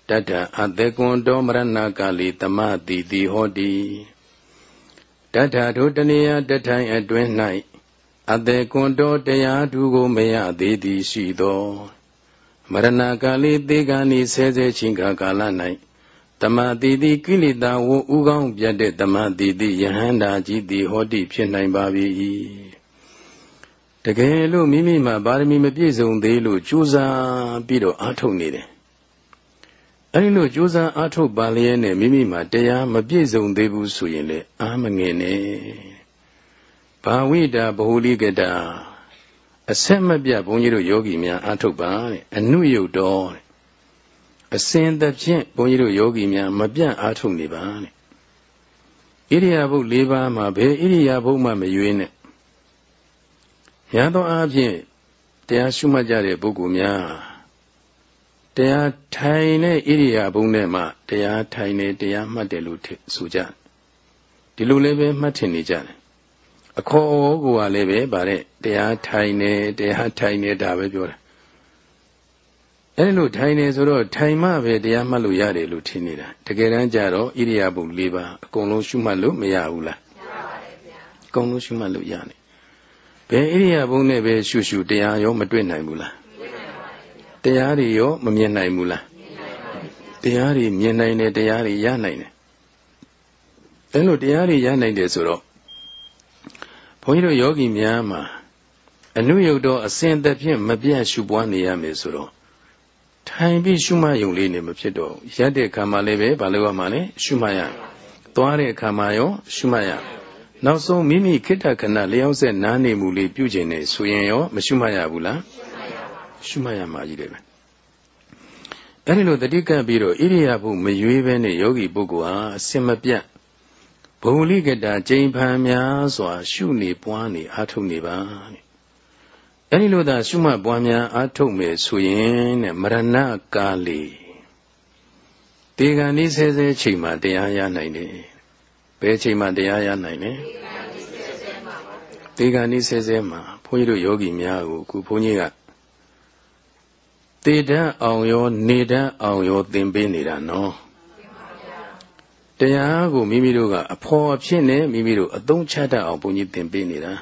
တတ္ထအသေကွန်တောမရဏကာလီတမတိတိဟောတိတတ္ထတို့တဏှာတထိုင်အတွင်း၌အသေကွန်တောတရားသူကိုမရသေးသည်ရှိသော မရဏကာလီသေကံဤဆဲဆဲချင်းကာကာလ၌တမတိတိကိလေသာဝဥကောင်းပြတ်တဲ့တမတိတိယဟန္တာကြီးသည်ဟောတိဖြစ်နိုင်ပါ၏တကယ်လို့မိမိမှာပါရမီမပြည့်စုံသေးလို့ကြိုးစားပြီးတော့အားထုတ်နေတယ်အဲဒီလိုကြိုးစားအားထုတ်ပါလျက်နဲ့မိမိမှာတရားမပြည့်စုံသေးဘူးဆိုရင်လေအားမငင်နဲ့ဘာဝိတာဘဟုလိကတာ အဆက်မပြတ်ဘုန်းကြီးတို့ယောဂီများအားထုတ်ပါတဲ့အနုယုတ်တော်တဲ့အစဉ်သဖြင့်ဘုန်းကြီးတို့ယောဂီများမပြတ်အားထုတ်နေပါတဲ့ဣရိယာပုတ်၄ပါးမှာဘယ်ဣရိယာပုတ်မှမရွေးနဲ့ရသောအားဖြင့်တရားရှုမှတ်ကြတဲ့ပုဂ္ဂိုလ်များတရားထိုင်တဲ့ဣရိယာပုတ်နဲ့မှတရားထိုင်နေတရားမှတ်တယ်လို့ဆိုကြဒီလိုလည်းပဲမှတ်ထင်နေကြတယ် အခေါ်အဝေါ်ကလည်းပဲဗါတဲ့တရားထိုင်နေတရားထိုင်နေတာပဲပြောတာအဲဒီလိုထိုင်နေဆိုတော့ထိုင်မှပဲတရားမှတ်လို့ရတယ်လို့ထင်နေတာတကယ်တမ်းကျတော့ဣရိယာပု၄ပါးအကုန်လုံးရှုမှတ်လို့မရဘူးလားမရပါဘူးဗျာအကုန်လုံးရှုမှတ်လို့ရတယ်ဘယ်ဣရိယာပုနဲ့ပဲရှုရှုတရားရောမတွေ့နိုင်ဘူးလားတရားတွေရောမမြင်နိုင်ဘူးလားတရားတွေမြင်နိုင်တယ်တရားတွေရနိုင်တယ်အဲလိုတရားတွေရနိုင်တယ်ဆိုတော့ဘု န်းကြီးတို့ယောဂီများမှာအနုယုတ်တော့အစဉ်သက်ဖြင့်မပြတ်ရှုပွားနေရမယ်ဆိုတော့ထိုင်ပြီးရှုမှတ်ယုံလေးနေမဖြစ်တော့ရက်တဲ့ခါမှလည်းပဲဘာလို့ရမှာလဲရှုမှတ်ရသွားတဲ့ခါမှရောရှုမှတ်ရနောက်ဆုံးမိမိခိတ္တခဏလျောက်ဆက်နားနေမှုလေးပြုကျင်နေဆိုရင်ရောမရှုမှတ်ရဘူးလားရှုမှတ်ရမှာကြီးတယ်ပဲအဲ့ဒီလိုတတိကပ်ပြီးတော့ဣရိယာပုမရွေးဘဲနဲ့ယောဂီပုဂ္ဂိုလ်ဟာအစင်မပြတ် ဘုံလိကတာကျိန်ဖန်များစွာ ရှုနေပွားနေအာထုတ်နေပါတဲ့အဲဒီလိုသာရှုမှတ်ပွားများအာထုတ်မယ်ဆိုရင်တဲ့မရဏကာလီတေဂန်ဤဆဲဆဲချိန်မှာတရားရနိုင်တယ်ဘယ်ချိန်မှာတရားရနိုင်လဲတေဂန်ဤဆဲဆဲမှာဘုန်းကြီးတို့ယောဂီများကိုခုဘုန်းကြီးကတေတတ်အောင်ရောနေတတ်အောင်ရောသင်ပေးနေတာနော် တရားကိုမိမိတို့ကအဖော်အဖြစ်နဲ့မိမိတို့အသုံးချတတ်အောင်ဘုန်းကြီးသင်ပေးနေတာ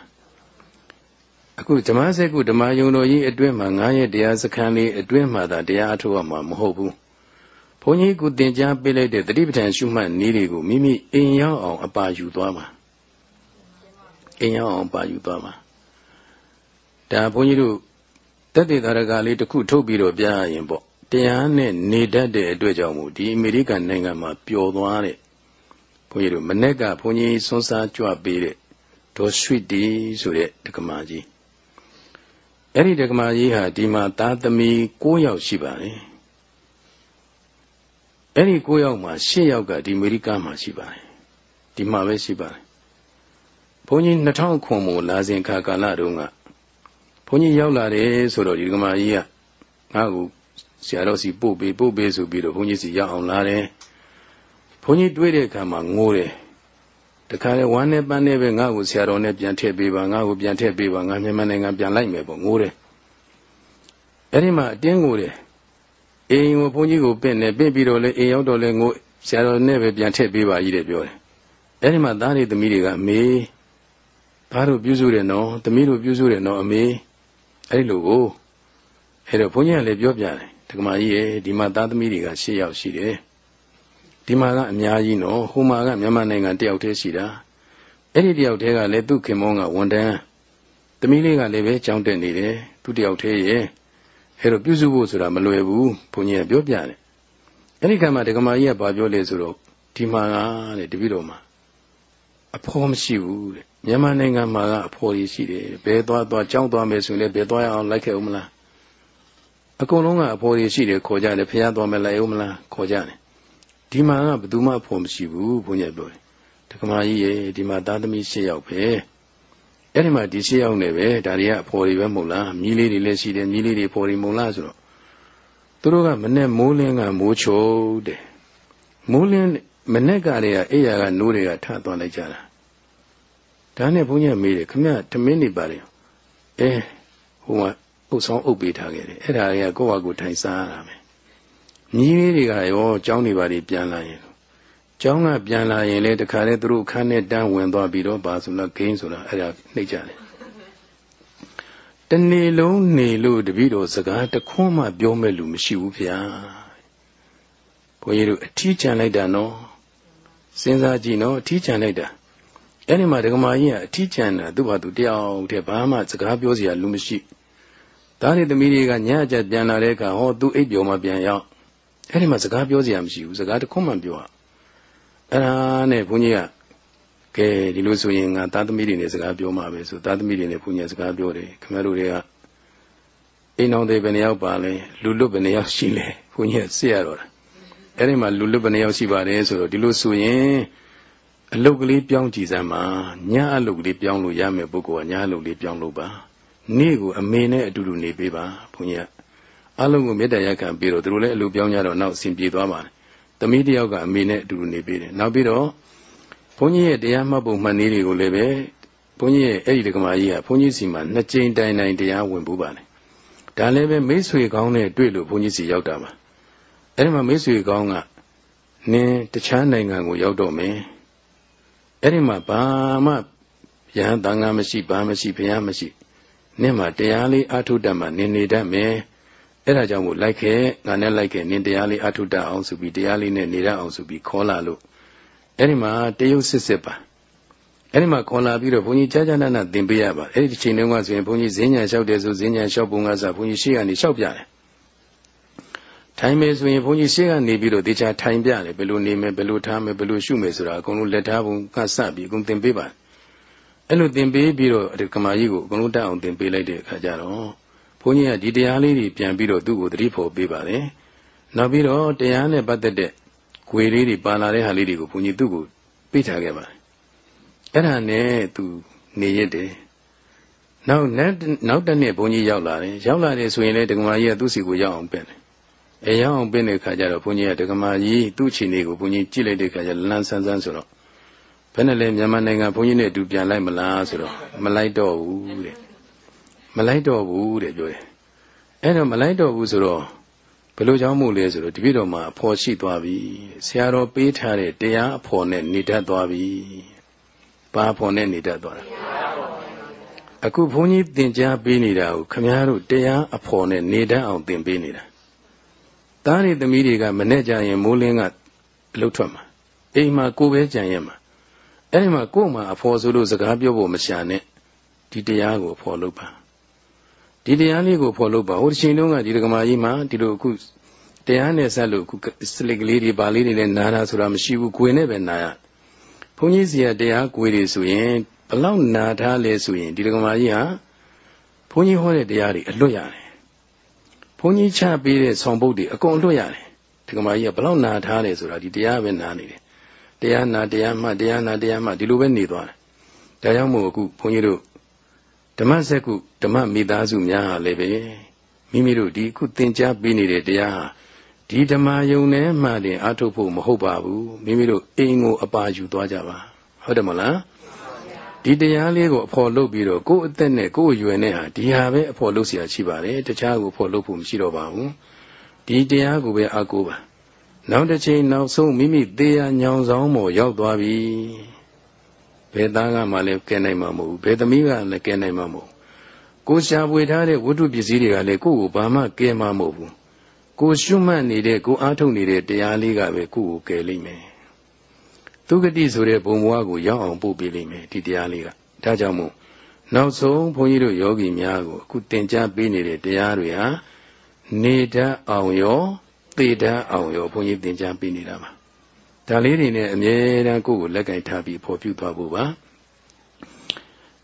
အခုဓမ္မစက်ကုဓမ္မယုံတော်ကြီးအတွင်းမှာငါးရက်တရားစခန်းလေးအတွင်းမှာသာတရားအထုတ်ရမှာမဟုတ်ဘူးဘုန်းကြီးကသင်ကြားပေးလိုက်တဲ့တတိပဋ္ဌာန်ရှုမှတ်နည်းတွေကိုမိမိအိမ်ရောက်အောင်အပါယူသွားပါအိမ်ရောက်အောင်ပါယူသွားပါဒါဘုန်းကြီးတို့တက်တဲ့သာရကလေးတစ်ခုထုတ်ပြီးတော့ပြရရင်ပေါ့တရားနဲ့နေတတ်တဲ့အတွက်ကြောင့်မို့ဒီအမေရိကန်နိုင်ငံမှာပျော်သွားတဲ့ ဘုန်းကြီးတို့မနေ့ကဘုန်းကြီးဆွမ်းစားကြွပေးတဲ့ဒေါ်ရွှေတီဆိုတဲ့ဒကမာကြီးအဲ့ဒီဒကမာကြီးဟာဒီမှာသားသမီး9ယောက်ရှိပါတယ်အဲ့ဒီ9ယောက်မှာ10ယောက်ကဒီအမေရိကမှာရှိပါတယ်ဒီမှာပဲရှိပါတယ်ဘုန်းကြီး2000ခွန်မို့လာစဉ်ခါကာလတုန်းကဘုန်းကြီးရောက်လာတယ်ဆိုတော့ဒီဒကမာကြီးကငါ့ကိုဆရာတော်စီပို့ပေးပို့ပေးဆိုပြီးတော့ဘုန်းကြီးစီရောက်အောင်လာတယ် ဘုန်းကြီးတွေးတဲ့အခါမှာငိုတယ်တခါလေဝမ်းနဲ့ပန်းနဲ့ပဲငါ့ကိုဆရာတော်နဲ့ပြန်ထည့်ပေးပါငါ့ကိုပြန်ထည့်ပေးပါငါမြန်မာနိုင်ငံပြန်လိုက်မယ်ပေါ့ငိုတယ်အဲ့ဒီမှာအတင်းငိုတယ်အိမ်ကိုဘုန်းကြီးကိုပင့်တယ်ပင့်ပြီးတော့လေအိမ်ရောက်တော့လေငိုဆရာတော်နဲ့ပဲပြန်ထည့်ပေးပါကြီးတယ်ပြောတယ်အဲ့ဒီမှာသားတွေသမီးတွေကမေးသားတို့ပြုစုတယ်နော်သမီးတို့ပြုစုတယ်နော်အမေအဲ့ဒီလိုကိုအဲ့တော့ဘုန်းကြီးကလည်းပြောပြတယ်ဒကမာကြီးရဲ့ဒီမှာသားသမီးတွေက၈ယောက်ရှိတယ် ဒီမှာကအများကြီးနော်ဟိုမှာကမြန်မာနိုင်ငံတယောက်တည်းရှိတာအဲ့ဒီတယောက်တည်းကလည်းသူ့ခင်မောင်းကဝန်တန်းသမီးလေးကလည်းပဲကြောင်းတက်နေတယ်သူတယောက်တည်းရဲ့အဲ့တော့ပြုစုဖို့ဆိုတာမလွယ်ဘူးဘုန်းကြီးကပြောပြတယ်အဲ့ဒီကမှဒကမာကြီးကဘာပြောလဲဆိုတော့ဒီမှာကတဲ့တပည့်တော်မှာအဖော်မရှိဘူးတဲ့မြန်မာနိုင်ငံမှာကအဖော်ကြီးရှိတယ်ဘယ်သွားသွားကြောင်းသွားမယ်ဆိုရင်လည်းဘယ်သွားရအောင်လိုက်ခဲ့ဦးမလားအကုန်လုံးကအဖော်ကြီးရှိတယ်ခေါ်ကြတယ်ဖះသွားမယ်လိုက်ဦးမလားခေါ်ကြတယ် ဒီမှာကဘယ်သူမှအဖို့မရှိဘူးဘုန်းကြီးပြောတယ်ဒကမာကြီးရေဒီမှာသားသမီး၈ယောက်ပဲအဲ့ဒီမှာဒီ၈ယောက်နဲ့ပဲဒါတွေကအဖို့တွေပဲမဟုတ်လားမြီးလေးတွေလည်းရှိတယ်မြီးလေးတွေဖို့တွေမဟုတ်လားဆိုတော့သူတို့ကမနဲ့မိုးလင်းကမိုးချုံတယ်မိုးလင်းမနဲ့ကလေးကအိယာကနိုးတွေကထသွားလိုက်ကြတာဒါနဲ့ဘုန်းကြီးမေးတယ်ခမရထမင်းနေပါလေအဲဟိုကအုပ်ဆောင်အုပ်ပေးထားခဲ့တယ်အဲ့ဒါတွေကကိုယ့်ဟာကိုယ်ထိုင်စားရတာပဲ မိမိတွေကရောကျောင်းတွေပါတွေပြန်လာရင်ကျောင်းကပြန်လာရင်လေတခါလေသူတို့အခန်းနဲ့တန်းဝင်သွားပြီးတော့ဘာဆိုတော့ဂိမ်းဆိုတာအဲ့ဒါနှိပ်ကြတယ်တနေ့လုံးနေလို့တပည့်တော်စကားတခွန်းမှပြောမဲ့လူမရှိဘူးဗျာဘုန်းကြီးတို့အထီးချန်လိုက်တာနော်စဉ်းစားကြည့်နော်အထီးချန်လိုက်တာအဲ့ဒီမှာဒကမာကြီးကအထီးချန်တာသူ့ဘာသူတယောက်တည်းဘာမှစကားပြောစရာလူမရှိဒါနဲ့သမီးတွေကညအကြပြန်လာတဲ့အခါဟောသူအိပ်ပျော်မှပြန်ရောက် အဲ့ဒီမှာစကားပြောစရာမရှိဘူးစကားတစ်ခွန်းမှပြောရအဲ့ဒါနဲ့ဘုန်းကြီးကခကဲဒီလိုဆိုရင်ငါသားသမီးတွေနဲ့စကားပြောမှာပဲဆိုသားသမီးတွေနဲ့ဘုညာစကားပြောတယ်ခင်ဗျားတို့တွေကအိမ်အောင်တွေဘယ်နှယောက်ပါလဲလူလွတ်ဘယ်နှယောက်ရှိလဲဘုညာစစ်ရတော့တာအဲ့ဒီမှာလူလွတ်ဘယ်နှယောက်ရှိပါတယ်ဆိုတော့ဒီလိုဆိုရင်အလုတ်ကလေးပြောင်းကြည့်စမ်းပါညအလုတ်ကလေးပြောင်းလို့ရမယ်ပုဂ္ဂိုလ်ကညအလုတ်လေးပြောင်းလို့ပါနေ့ကိုအမေနဲ့အတူတူနေပေးပါဘုညာ အလုံးကိုမေတ္တာရက်ခံပြီးတော့သူတို့လည်းအလုတ်ပြောင်းကြတော့နောက်အစဉ်ပြေသွားပါတယ်သမီးတယောက်ကအမေနဲ့အတူတူနေပေးတယ်နောက်ပြီးတော့ဘုန်းကြီးရဲ့တရားမှတ်ပုံမှတ်နည်းတွေကိုလည်းပဲဘုန်းကြီးရဲ့အဲ့ဒီဒကမာကြီးကဘုန်းကြီးစီမှာနှစ်ကြိမ်တိုင်တိုင်တရားဝင်ပူးပါလေဒါလည်းပဲမိတ်ဆွေကောင်းနဲ့တွေ့လို့ဘုန်းကြီးစီရောက်တာပါအဲ့ဒီမှာမိတ်ဆွေကောင်းကနင်းတခြားနိုင်ငံကိုရောက်တော့မယ်အဲ့ဒီမှာဘာမှယဟန်တန်ခါမရှိဘာမရှိဘုရားမရှိနင်းမှာတရားလေးအာထုတတ်မှနင်းနေတတ်မယ် အဲ့ဒါကြောင့်မို့လိုက်ခဲ့ငါနဲ့လိုက်ခဲ့နင်းတရားလေးအာထုတတ်အောင်ဆိုပြီးတရားလေးနဲ့နေတတ်အောင်ဆိုပြီးခေါ်လာလို့အဲ့ဒီမှာတရုတ်စစ်စစ်ပါအဲ့ဒီမှာခေါ်လာပြီးတော့ဘုန်းကြီးကြာကြာနာနာသင်ပေးရပါအဲ့ဒီချိန်တုန်းကဆိုရင်ဘုန်းကြီးဈဉ္ညာလျှောက်တယ်ဆိုဈဉ္ညာလျှောက်ပုံကစားဘုန်းကြီးရှေ့ကနေလျှောက်ပြတယ်ထိုင်မယ်ဆိုရင်ဘုန်းကြီးရှေ့ကနေပြီးတော့တေချာထိုင်ပြတယ်ဘယ်လိုနေမယ်ဘယ်လိုထားမယ်ဘယ်လိုရှုမယ်ဆိုတာအကုန်လုံးလက်ထားပုံကစပြီးအကုန်သင်ပေးပါအဲ့လိုသင်ပေးပြီးတော့ဒီကမာကြီးကိုအကုန်လုံးတက်အောင်သင်ပေးလိုက်တဲ့အခါကျတော့ ဘုန်းကြီးကဒီတရားလေးတွေပြန်ပြီးတော့သူ့ကိုသတိဖို့ပေးပါတယ်နောက်ပြီးတော့တရားနဲ့ပတ်သက်တဲ့ခွေလေးတွေပါလာတဲ့ဟာလေးတွေကိုဘုန်းကြီးသူ့ကိုပေးထားခဲ့ပါတယ်အဲ့ဒါနဲ့သူနေရတယ်နောက်နောက်တနေ့ဘုန်းကြီးရောက်လာတယ်ရောက်လာတယ်ဆိုရင်လေဒကမာကြီးကသူ့စီကိုရောက်အောင်ပင့်တယ်အဲရောက်အောင်ပင့်တဲ့ခါကျတော့ဘုန်းကြီးကဒကမာကြီးသူ့ခြေနေကိုဘုန်းကြီးကြည့်လိုက်တဲ့ခါကျလန်းဆန်းဆန်းဆိုတော့ဘယ်နဲ့လဲမြန်မာနိုင်ငံဘုန်းကြီးနဲ့အတူပြန်လိုက်မလားဆိုတော့မလိုက်တော့ဘူးတဲ့ မလိုက်တော့ဘူးတဲ့ပြောတယ်အဲ့တော့မလိုက်တော့ဘူးဆိုတော့ဘယ်လိုကြောင့်မို့လဲဆိုတော့တပည့်တော်မှာအဖော်ရှိသွားပြီဆရာတော်ပေးထားတဲ့တရားအဖော်နဲ့နေတတ်သွားပြီဘာအဖော်နဲ့နေတတ်သွားတာအခုဘုန်းကြီးသင်ကြားပေးနေတာကိုခမည်းတော်တရားအဖော်နဲ့နေတတ်အောင်သင်ပေးနေတာသားတွေသမီးတွေကမနဲ့ကြရင်မိုးလင်းကအလုတ်ထွက်မှာအိမ်မှာကိုယ်ပဲကြံရမှာအဲ့ဒီမှာကိုယ်မှာအဖော်ဆိုလို့စကားပြောဖို့မရှာနဲ့ဒီတရားကိုအဖော်လုပ်ပါ ဒီတရားလေးကိုဖော်လို့ပါဟိုတစ်ချိန်လုံးကဒီဒကမာကြီးမှာဒီလိုအခုတရားနဲ့ဆက်လို့အခုစလစ်ကလေးတွေပါလေးတွေလည်းနားတာဆိုတာမရှိဘူး၊꽌နဲ့ပဲနားရဘုန်းကြီးစီကတရား꽌တွေဆိုရင်ဘလောက်နာထားလဲဆိုရင်ဒီဒကမာကြီးဟာဘုန်းကြီးဟောတဲ့တရားတွေအလွတ်ရတယ်ဘုန်းကြီးချပေးတဲ့ဆောင်ပုဒ်တွေအကုန်အလွတ်ရတယ်ဒကမာကြီးကဘလောက်နာထားလဲဆိုတာဒီတရားပဲနားနေတယ်တရားနာတရားမှတရားနာတရားမှဒီလိုပဲနေသွားတယ်ဒါကြောင့်မို့အခုဘုန်းကြီးတို့ ဓမ္မစကုဓမ္မမိသားစုများဟာလည်းပဲမိမိတို့ဒီခုသင်ကြားပေးနေတဲ့တရားဟာဒီဓမ္မယုံနဲ့မှတင်အထုတ်ဖို့မဟုတ်ပါဘူးမိမိတို့အိမ်ကိုအပါယူသွားကြပါဟုတ်တယ်မလားဒီတရားလေးကိုအဖော်လုပ်ပြီးတော့ကိုယ့်အသက်နဲ့ကိုယ့်အရွယ်နဲ့ဟာဒီဟာပဲအဖော်လုပ်เสียရှိပါတယ်တခြားကိုဖော်လုပ်ဖို့မရှိတော့ပါဘူးဒီတရားကိုပဲအကူပါနောက်တစ်ချိန်နောက်ဆုံးမိမိသေးရညောင်ဆောင်ပေါ်ရောက်သွားပြီ ဘယ်သားကမှလည်းကဲနိုင်မှာမဟုတ်ဘူးဘယ်သမီးကလည်းကဲနိုင်မှာမဟုတ်ကိုရှာပွေထားတဲ့ဝတ္ထုပစ္စည်းတွေကလည်းကိုယ့်ကိုဘာမှကဲမှာမဟုတ်ဘူးကိုရှုမှတ်နေတဲ့ကိုအားထုတ်နေတဲ့တရားလေးကပဲကိုယ့်ကိုကယ်လိမ့်မယ်သူဂတိဆိုတဲ့ဘုံဘဝကိုရောက်အောင်ပို့ပေးလိမ့်မယ်ဒီတရားလေးကဒါကြောင့်မို့နောက်ဆုံးဘုန်းကြီးတို့ယောဂီများကိုအခုသင်ကြားပေးနေတဲ့တရားတွေဟာနေတတ်အောင်ရောသိတတ်အောင်ရောဘုန်းကြီးသင်ကြားပေးနေတာပါ ဒါလေးတွေနဲ့အမြဲတမ်းကိုယ့်ကိုလက်ကင်ထားပြီးဖော်ပြသွားဖို့ပါ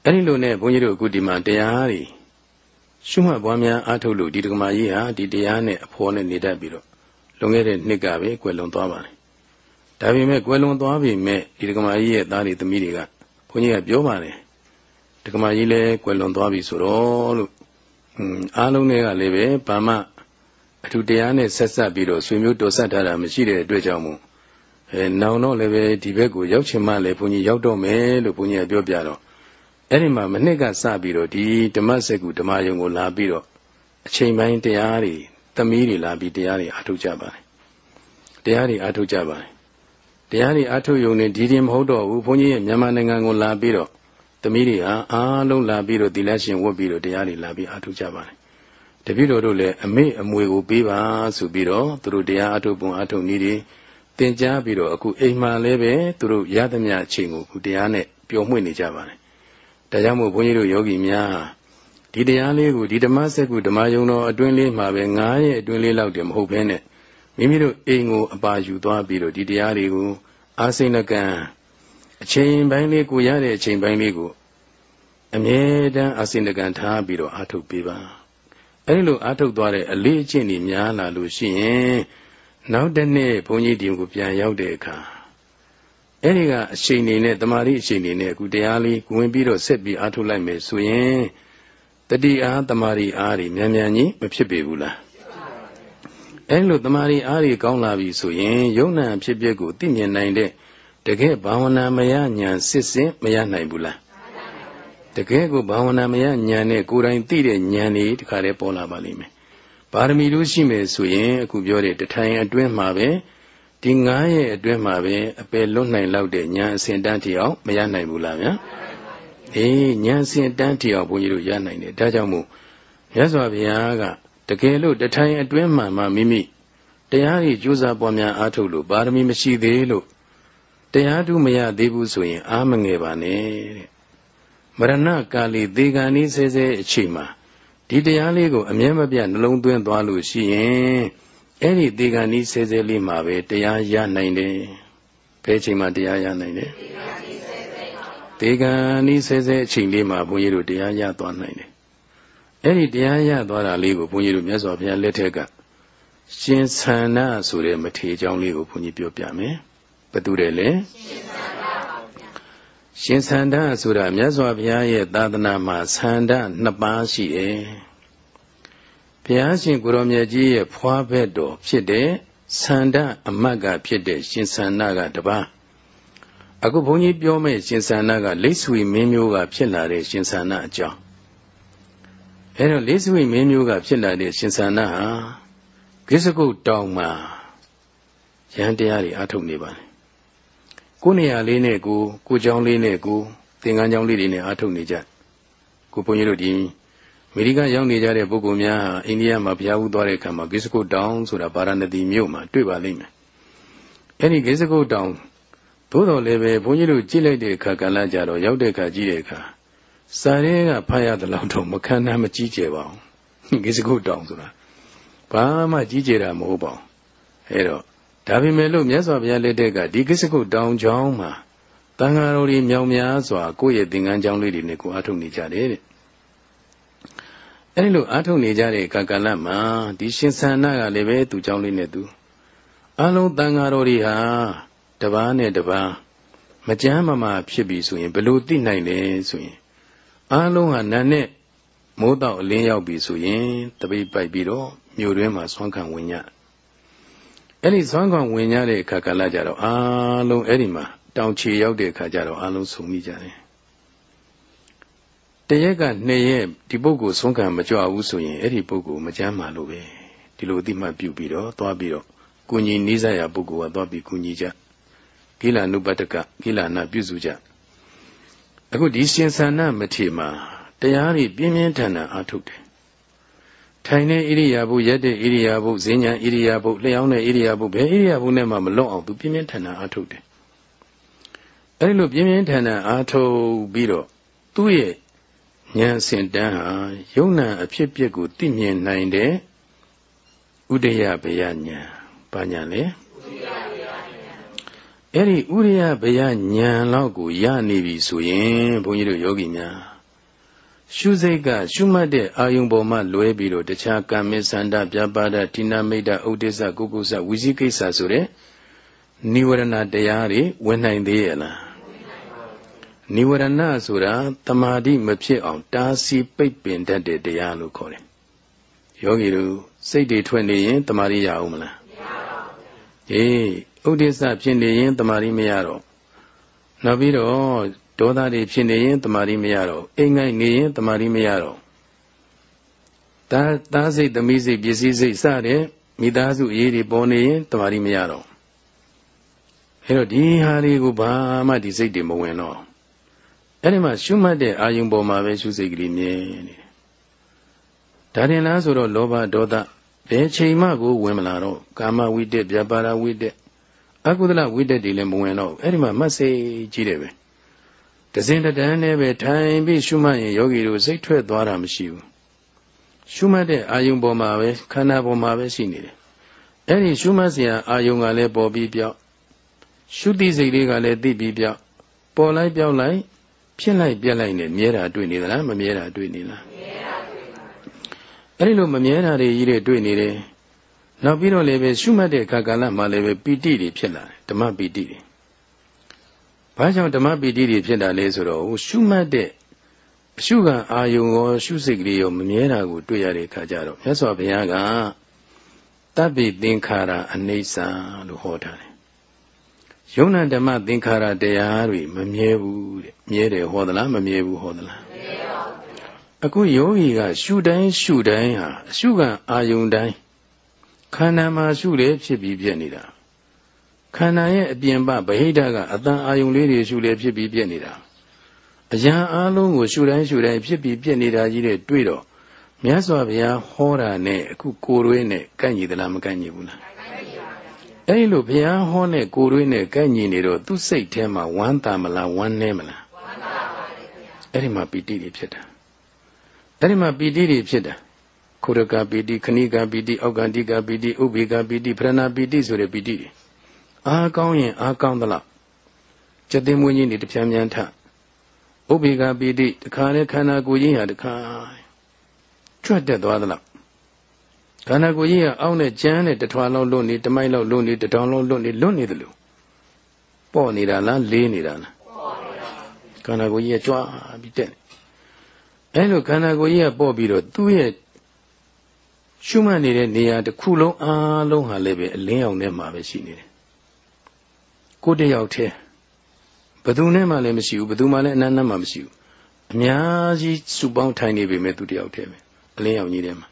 အဲ့ဒီလိုနဲ့ဘုန်းကြီးတို့အခုဒီမှာတရားတွေရှုမှတ်ပွားများအားထုတ်လို့ဒီဒကမာကြီးဟာဒီတရားနဲ့အဖော်နဲ့နေတတ်ပြီးတော့လွန်ခဲ့တဲ့နှစ်ကပဲကွယ်လွန်သွားပါတယ်ဒါပေမဲ့ကွယ်လွန်သွားပြီမဲ့ဒီဒကမာကြီးရဲ့သားတွေသမီးတွေကဘုန်းကြီးကပြောပါတယ်ဒကမာကြီးလည်းကွယ်လွန်သွားပြီဆိုတော့လို့အားလုံးတွေကလည်းပဲဘာမှအထူးတရားနဲ့ဆက်ဆက်ပြီးတော့ဆွေမျိုးတော်ဆက်ထားတာမရှိတဲ့အတွက်ကြောင့်မို့ အဲနောင်တော့လည်းပဲဒီဘက်ကိုရောက်ချင်မှလည်းဘုန်းကြီးရောက်တော့မယ်လို့ဘုန်းကြီးကပြောပြတော့အဲ့ဒီမှာမနှစ်ကစပြီးတော့ဒီဓမ္မစကုဓမ္မယုံကိုလာပြီးတော့အချိန်ပိုင်းတရားတွေသမီးတွေလာပြီးတရားတွေအားထုတ်ကြပါတယ်တရားတွေအားထုတ်ကြပါတယ်တရားတွေအားထုတ်ယုံနေဒီတင်မဟုတ်တော့ဘူးဘုန်းကြီးရဲ့မြန်မာနိုင်ငံကိုလာပြီးတော့သမီးတွေဟာအားလုံးလာပြီးတော့သီလရှင်ဝတ်ပြီးတော့တရားတွေလာပြီးအားထုတ်ကြပါတယ်တပည့်တော်တို့လည်းအမေအမွေကိုပေးပါဆိုပြီးတော့သူတို့တရားအားထုတ်ပုံအားထုတ်နည်းတွေ သင်ကြားပြီးတော့အခုအိမ်မှာလည်းပဲသူတို့ရသမျှအချိန်ကိုအခုတရားနဲ့ပျော်မွေ့နေကြပါတယ်။ဒါကြောင့်မို့ဘုန်းကြီးတို့ယောဂီများဒီတရားလေးကိုဒီဓမ္မစက္ကုဓမ္မယုံတော်အတွင်းလေးမှာပဲငားရဲ့အတွင်းလေးလောက်တည်းမဟုတ်ဘဲနဲ့မိမိတို့အိမ်ကိုအပါယူသွားပြီးတော့ဒီတရားတွေကိုအာစိဏကံအချိန်ပိုင်းလေးကိုရတဲ့အချိန်ပိုင်းလေးကိုအမြဲတမ်းအစင်တကန်ထားပြီးတော့အာထုတ်ပေးပါအဲဒီလိုအာထုတ်သွားတဲ့အလေးအကျင့်တွေများလာလို့ရှိရင် နောက်တစ်နေ့ဘုန်းကြီးဒီကိုပြန်ရောက်တဲ့အခါအဲ့ဒီကအချိန်နေနဲ့တမာရီအချိန်နေနဲ့အခုတရားလေးဝင်ပြီးတော့ဆက်ပြီးအားထုတ်လိုက်မယ်ဆိုရင်တတိအားတမာရီအားတွေမြန်မြန်ကြီးမဖြစ်ပေဘူးလားအဲ့လိုတမာရီအားတွေကောင်းလာပြီဆိုရင်ယုံနာဖြစ်ပျက်ကိုသိမြင်နိုင်တဲ့တကယ်ဘာဝနာမယညာစစ်စင်မရနိုင်ဘူးလားတကယ်ကိုဘာဝနာမယညာနဲ့ကိုယ်တိုင်သိတဲ့ဉာဏ်တွေဒီခါတည်းပေါ်လာပါလိမ့်မယ် ပါရမီလို့ရှိမယ်ဆိုရင်အခုပြောတဲ့တထိုင်အတွင်းမှာပဲဒီငားရဲ့အတွင်းမှာပဲအပယ်လွတ်နိုင်လောက်တဲ့ဉာဏ်အစဉ်တန်းထီအောင်မရနိုင်ဘူးလားဗျာအေးဉာဏ်အစဉ်တန်းထီအောင်ဘုန်းကြီးတို့ရနိုင်တယ်ဒါကြောင့်မို့မြတ်စွာဘုရားကတကယ်လို့တထိုင်အတွင်းမှာမှမိမိတရားကြီးကြိုးစားပွားများအားထုတ်လို့ပါရမီမရှိသေးလို့တရားထုမရသေးဘူးဆိုရင် အာမငယ်ပါနဲ့တဲ့မရဏကာလီသေဂာနီးဆဲဆဲအချိန်မှာ ဒီတရားလေးကိုအမြဲမပြတ်နှလုံးသွင်းသွားလို့ရှိရင်အဲ့ဒီသေဂာနီးဆဲဆဲလေးမှာပဲတရားရနိုင်တယ်ဘယ်ချိန်မှာတရားရနိုင်တယ်သေဂာနီးဆဲဆဲအချိန်လေးမှာဘုန်းကြီးတို့တရားရသွားနိုင်တယ်အဲ့ဒီတရားရသွားတာလေးကိုဘုန်းကြီးတို့မြတ်စွာဘုရားလက်ထက်ကရှင်သန္နာဆိုတဲ့မထေเจ้าလေးကိုဘုန်းကြီးပြောပြမယ်ဘသူတယ်လဲရှင်သန္ တာဆိုတာမြတ်စွာဘုရားရဲ့သာသနာမှာသန္တာနှစ်ပါးရှိတယ်ဘုရားရှင်ကိုရောမြတ်ကြီးရဲ့ဖွားဘက်တော်ဖြစ်တဲ့သန္တာအမတ်ကဖြစ်တဲ့ရှင်သန္တာကတပါးအခုဘုန်းကြီးပြောမဲ့ရှင်သန္တာကလိတ်ဆွေမင်းမျိုးကဖြစ်လာတဲ့ရှင်သန္တာအကြောင်းအဲတော့လိတ်ဆွေမင်းမျိုးကဖြစ်လာတဲ့ရှင်သန္တာဟာကိစ္စကုတ်တောင်မှာရဟန်းတရားတွေအထုတ်နေပါတယ် ကိုနေရာလေးနဲ့ကိုကိုเจ้าလေးနဲ့ကိုသင်္ကန်းเจ้าလေးတွေနဲ့အားထုတ်နေကြကိုဘုန်းကြီးတို့ဒီအမေရိကန်ရောက်နေကြတဲ့ပုဂ္ဂိုလ်များဟာအိန္ဒိယမှာဘုရားဦးသွားတဲ့အခါမှာဂိစကုတ်တောင်ဆိုတာဗာရာဏသီမြို့မှာတွေ့ပါလိမ့်မယ်အဲ့ဒီဂိစကုတ်တောင်သို့တော်လည်းပဲဘုန်းကြီးတို့ကြည့်လိုက်တဲ့အခါကလည်းကြတော့ရောက်တဲ့အခါကြည့်တဲ့အခါစာရဲကဖတ်ရတဲ့လောက်တော့မခန်းနာမကြီးကျယ်ပါဘူးဂိစကုတ်တောင်ဆိုတာဘာမှကြီးကျယ်တာမဟုတ်ပါဘူးအဲ့တော့ ဒါပေမဲ့လို့မြတ်စွာဘုရားလက်ထက်ကဒီကိစ္စကုတ်တောင်ချောင်းမှာတန်ဃာတော်တွေမြောင်များစွာကိုယ့်ရဲ့သင်္ကန်းချောင်းလေးတွေနဲ့ကိုအားထုတ်နေကြတယ်တဲ့အဲဒီလိုအားထုတ်နေကြတဲ့ကာကလမှာဒီရှင်သန္နာကလည်းပဲသူ့ချောင်းလေးနဲ့သူအလုံးတန်ဃာတော်တွေဟာတပားနဲ့တပားမကြမ်းမမာဖြစ်ပြီဆိုရင်ဘလို့သိနိုင်လဲဆိုရင်အလုံးဟာနာနဲ့မိုးတော့အလင်းရောက်ပြီဆိုရင်တပိတ်ပိုက်ပြီးတော့မြို့တွင်းမှာဆွမ်းခံဝင်ည အဲ့ဒီဇွမ်းကောင်ဝင်ကြတဲ့အခါကလည်းကြတော့အားလုံးအဲ့ဒီမှာတောင်ချေရောက်တဲ့အခါကျတော့အားလုံးဆုံမိကြတယ်တရက်ကနှစ်ရက်ဒီပုဂ္ဂိုလ်ဆုံးခံမကြွဘူးဆိုရင်အဲ့ဒီပုဂ္ဂိုလ်မကြမ်းမာလို့ပဲဒီလိုအတိမတ်ပြုပြီးတော့သွားပြီးတော့ကုညီနိစ္စရာပုဂ္ဂိုလ်ကသွားပြီးကုညီကြကိလနုပတ္တကကိလနာပြုစုကြအခုဒီရှင်သန္နမထေမှာတရားတွေပြင်းပြင်းထန်ထန်အားထုတ်တယ် ထိုင်တဲ့ဣရိယာပုရက်တဲ့ဣရိယာပုဈဉ္ညာဣရိယာပုလျှောင်းတဲ့ဣရိယာပုဘယ်ဣရိယာပုနဲ့မှမလွတ်အောင်သူပြင်းပြင်းထန်ထန်အားထုတ်တယ်အဲဒီလိုပြင်းပြင်းထန်ထန်အားထုတ်ပြီးတော့သူ့ရဲ့ဉာဏ်စင်တန်းဟာယုံနာအဖြစ်ပြက်ကိုသိမြင်နိုင်တဲ့ဥဒယဘယဉာဏ်ဘာဉာဏ်လဲအဲ့ဒီဥရိယဘယဉာဏ်လောက်ကိုရနေပြီဆိုရင်ဘုန်းကြီးတို့ယောဂီများ ရှုစိတ်ကရှုမှတ်တဲ့အာယုံပေါ်မှလွဲပြီးတော့တခြားကံမေသန္တာပြပါဒတိနာမိတ်တာဥဒိစ္စကုကုစ္စဝိဇိကိစ္စဆိုတဲ့နိဝရဏတရားတွေဝင်နိုင်သေးရဲ့လားနိဝရဏဆိုတာတမာတိမဖြစ်အောင် တားဆီးပိတ်ပင်တတ်တဲ့တရားလို့ခေါ်တယ်ယောဂီတို့စိတ်တွေထွက်နေရင်တမာတိရအောင်မလားမရပါဘူးအေးဥဒိစ္စဖြစ်နေရင်တမာတိမရတော့နောက်ပြီးတော့ ဒေါသတွေဖြစ်နေရင်တမာရီမရတော့အိမ်ငိုက်နေရင်တမာရီမရတော့တာသားစိတ်သမီးစိတ်ပစ္စည်းစိတ်စတဲ့မိသားစုအရေးတွေပေါ်နေရင်တမာရီမရတော့အဲတော့ဒီဟာတွေကိုဘာမှဒီစိတ်တွေမဝင်တော့အဲ့ဒီမှာရှုမှတ်တဲ့အာယုံပေါ်မှာပဲရှုစိတ်ကလေးမြဲနေတယ်ဒါတင်လားဆိုတော့လောဘဒေါသဘယ်ချိန်မှကိုဝင်မလာတော့ကာမဝိတက်ဗျာပါဒဝိတက်အကုသလဝိတက်တွေလည်းမဝင်တော့အဲ့ဒီမှာမတ်စိတ်ကြီးတယ်ပဲ တစင်တန်းနဲ့ပဲထိုင်ပြီးရှုမှတ်ရင်ယောဂီတို့စိတ်ထွက်သွားတာမရှိဘူးရှုမှတ်တဲ့အာယုံပေါ်မှာပဲခန္ဓာပေါ်မှာပဲရှိနေတယ်အဲ့ဒီရှုမှတ်စရာအာယုံကလည်းပေါ်ပြီးပြောက်ရှုတိစိတ်လေးကလည်းသိပြီးပြောက်ပေါ်လိုက်ပြောက်လိုက်ဖြစ်လိုက်ပြက်လိုက်နဲ့မြဲတာတွေ့နေသလားမမြဲတာတွေ့နေလားမြဲတာတွေ့ပါအဲ့ဒီလိုမမြဲတာတွေကြီးတွေတွေ့နေတယ်နောက်ပြီးတော့လည်းပဲရှုမှတ်တဲ့အခါကာလမှာလည်းပဲပီတိတွေဖြစ်လာတယ်ဓမ္မပီတိတွေ ဘာကြောင့်ဓမ္မပီတိတွေဖြစ်တာလဲဆိုတော့ရှုမှတ်တဲ့အရှုခံအာယုံရောရှုစိတ်ကလေးရောမမြဲတာကိုတွေ့ရတဲ့အခါကျတော့မြတ်စွာဘုရားကတပ်ပိသင်္ခါရအနိစ္စလို့ဟောထားတယ်ယုံနာဓမ္မသင်္ခါရတရားတွေမမြဲဘူးတဲ့မြဲတယ်ဟောသလားမမြဲဘူးဟောသလားမမြဲပါဘူးအခုယောဂီကရှုတိုင်းရှုတိုင်းဟာအရှုခံအာယုံတိုင်းခန္ဓာမှာရှုလေဖြစ်ပြီးပြည့်နေတာ ခန္ဓာရဲ့အပြင်ပဗဟိတကအတန်အာယုံလေးတွေရှုလေဖြစ်ပြီးပြည့်နေတာအရာအလုံးကိုရှုတိုင်းရှုတိုင်းဖြစ်ပြီးပြည့်နေတာကြီးတဲ့တွေ့တော့မြတ်စွာဘုရားဟောတာနဲ့အခုကိုယ်ရွေးနဲ့ကန့်ညီသလားမကန့်ညီဘူးလားအဲ့လိုဘုရားဟောတဲ့ကိုယ်ရွေးနဲ့ကန့်ညီနေတော့သူ့စိတ်ထဲမှာဝမ်းသာမလားဝမ်းနည်းမလားဝမ်းသာပါလေခင်ဗျာအဲ့ဒီမှာပီတိတွေဖြစ်တာအဲ့ဒီမှာပီတိတွေဖြစ်တာခုရကပီတိခဏိကပီတိအောက်ကန္တိကပီတိဥပိကပီတိပရဏပီတိဆိုတဲ့ပီတိတွေ အားကောင်းရင်အားကောင်းသလားကျက်သိမွေးကြီးနေတပြန်းပြန်ထဥပိကပီတိတခါနဲ့ခန္ဓာကိုယ်ကြီးဟာတခါကြွတ်တက်သွားသလားခန္ဓာကိုယ်ကြီးကအောင်းနဲ့ကျန်းနဲ့တထွာလောက်လွတ်နေတမိုက်လောက်လွတ်နေတထောင်လောက်လွတ်နေလွတ်နေတယ်လို့ပေါ့နေတာလားလေးနေတာလားခန္ဓာကိုယ်ကြီးကကြွားပြီးတက်အဲလိုခန္ဓာကိုယ်ကြီးကပေါ့ပြီးတော့သူ့ရဲ့ရှုမှတ်နေတဲ့နေရာတစ်ခုလုံးအားလုံးဟာလည်းပဲအလင်းအောင်ထဲမှာပဲရှိနေတယ် ကိုတယောက်တည်းဘယ်သူနဲ့မှလည်းမရှိဘူးဘယ်သူမှလည်းအနန္တမှမရှိဘူးအများကြီးစုပေါင်းထိုင်နေပေမဲ့သူတယောက်တည်းပဲအလင်းအောင်ကြီးထဲမှာ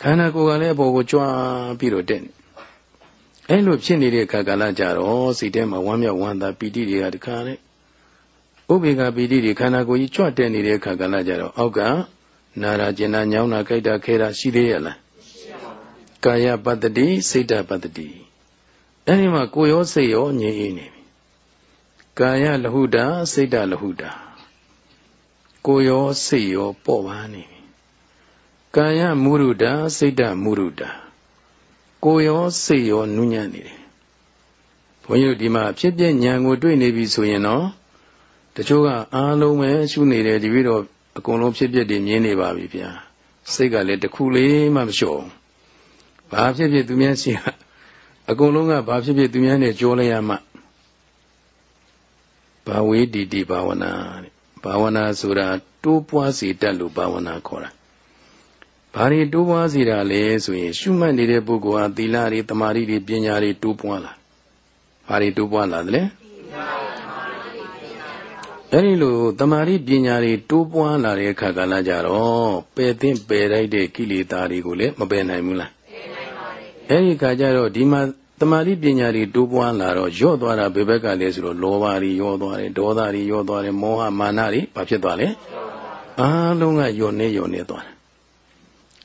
ခန္ဓာကိုယ်ကလည်းအပေါ်ကိုကြွားပြီးတော့တက်နေအဲ့လိုဖြစ်နေတဲ့အခါကာလကြတော့စိတ်ထဲမှာဝမ်းမြောက်ဝမ်းသာပီတိတွေကတခါလေဥပေက္ခပီတိတွေခန္ဓာကိုယ်ကြီးကြွတက်နေတဲ့အခါကာလကြတော့အောက်ကနာရာကျင်နာညောင်းတာကြိုက်တာခဲတာရှိသေးရဲ့လားကာယပတ္တိစိတ်တပတ္တိ အဲ့ဒီမှာကိုယ်ရောစိတ်ရောငြိမ်အေးနေပြီကာယလဟုတာစိတ်တလဟုတာကိုယ်ရောစိတ်ရောပေါ့ပါနေပြီကာယမုရုဒာစိတ်တမုရုဒာကိုယ်ရောစိတ်ရောနုညံ့နေတယ်ဘုန်းကြီးတို့ဒီမှာဖြစ်ပြဉာဏ်ကိုတွေ့နေပြီဆိုရင်တော့တချို့ကအားလုံးပဲရှုနေတယ်ဒီပြီးတော့အကုန်လုံးဖြစ်ဖြစ်တွေမြင်နေပါပြီဗျာစိတ်ကလည်းတစ်ခုလေးမှမလျှော့ဘာဖြစ်ဖြစ်သူများရှိ အကုန်လုံးကဘာဖြစ်ဖြစ်သူများနဲ့ကြောလိုက်ရမှဘာဝေတီတီဘာဝနာတဲ့ဘာဝနာဆိုတာတိုးပွားစေတတ်လို့ဘာဝနာခေါ်တာဘာတွေတိုးပွားစေတာလဲဆိုရင် ရှုမှတ်နေတဲ့ပုဂ္ဂိုလ်ဟာသီလတွေတမာရီတွေပညာတွေတိုးပွားလာဘာတွေတိုးပွားလာသလဲအဲ့ဒီလိုတမာရီပညာတွေတိုးပွားလာတဲ့အခါကလည်းကြတော့ပယ်သိမ့်ပယ်လိုက်တဲ့ကိလေသာတွေကိုလည်းမပယ်နိုင်ဘူးလားပယ်နိုင်ပါတယ် အဲ့ဒီခါကျတော့ဒီမှာတမာတိပညာတွေတိုးပွားလာတော့ညော့သွားတာဘယ်ဘက်ကလဲဆိုတော့လောဘတွေညော့သွားတယ်ဒေါသတွေညော့သွားတယ်မောဟမာနတွေဘာဖြစ်သွားလဲအားလုံးကညော့နေညော့နေသွားတယ်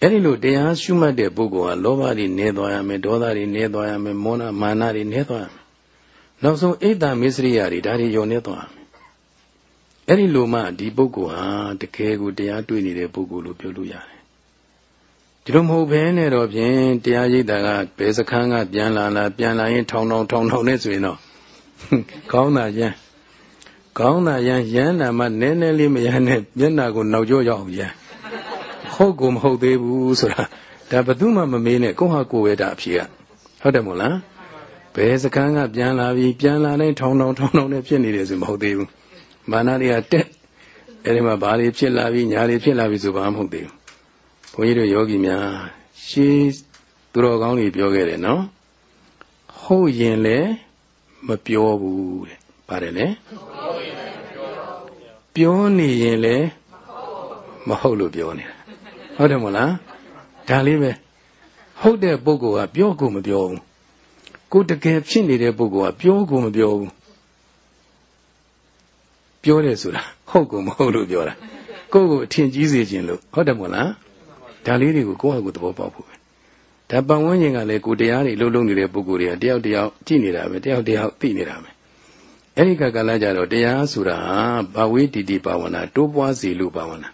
အဲ့ဒီလိုတရားရှုမှတ်တဲ့ပုဂ္ဂိုလ်ဟာလောဘတွေနည်းသွားရမယ်ဒေါသတွေနည်းသွားရမယ်မောဟမာနတွေနည်းသွားရမယ်နောက်ဆုံးအိတ်တမစ္စရိယတွေဒါတွေညော့နေသွားရမယ်အဲ့ဒီလိုမှဒီပုဂ္ဂိုလ်ဟာတကယ်ကိုတရားတွေ့နေတဲ့ပုဂ္ဂိုလ်လို့ပြောလို့ရတယ် ဒီလိုမဟုတ်ဘဲနဲ့တော့ဖြင့်တရားရိပ်တာကဘယ်စခန်းကပြန်လာလာပြန်လာရင်ထောင်ထောင်ထောင်ထောင်နဲ့ဆိုရင်တော့ကောင်းတာရမ်းကောင်းတာရမ်းရမ်းတာမှနည်းနည်းလေးမရမ်းနဲ့မျက်နာကိုနောက်ကျောရောက်ရမ်းဟုတ်ကိုမဟုတ်သေးဘူးဆိုတာဒါဘယ်သူမှမမေးနဲ့ကိုဟာကိုဝဲတာအဖြေကဟုတ်တယ်မို့လားဘယ်စခန်းကပြန်လာပြီပြန်လာတိုင်းထောင်ထောင်ထောင်ထောင်နဲ့ဖြစ်နေတယ်ဆိုမဟုတ်သေးဘူးမာနတွေကတက်အဲဒီမှာဘာတွေဖြစ်လာပြီညာတွေဖြစ်လာပြီဆိုဘာမှမဟုတ်သေးဘူး ဘုန်းကြီးတို့ယောဂီများရှေးသူတော်ကောင်းတွေပြောခဲ့တယ်နော်ဟုတ်ရင်လည်းမပြောဘူးတဲ့ပါတယ်လေပြောနေရင်လည်းမဟုတ်လို့ပြောနေတာဟုတ်တယ်မဟုတ်လားဒါလေးပဲဟုတ်တဲ့ပုဂ္ဂိုလ်ကပြောကိုမပြောဘူးကိုတကယ်ဖြစ်နေတဲ့ပုဂ္ဂိုလ်ကပြောကိုမပြောဘူးပြောတယ်ဆိုတာဟုတ်ကိုမဟုတ်လို့ပြောတာကိုယ့်ကိုအထင်ကြီးစေခြင်းလို့ဟုတ်တယ်မဟုတ်လား ဒါလေးတွေကိုကိုယ့်ဟာကိုယ်သဘောပေါက်ဖို့ပဲဒါပတ်ဝန်းကျင်ကလည်းကိုတရားတွေလှုပ်လှုပ်နေတဲ့ပုဂ္ဂိုလ်တွေကတယောက်တယောက်ကြည့်နေတာပဲတယောက်တယောက်သိနေတာပဲအဲ့ဒီကကလည်းကြတော့တရားဆိုတာဘာဝေတီတီဘာဝနာတိုးပွားစီလို့ဘာဝနာ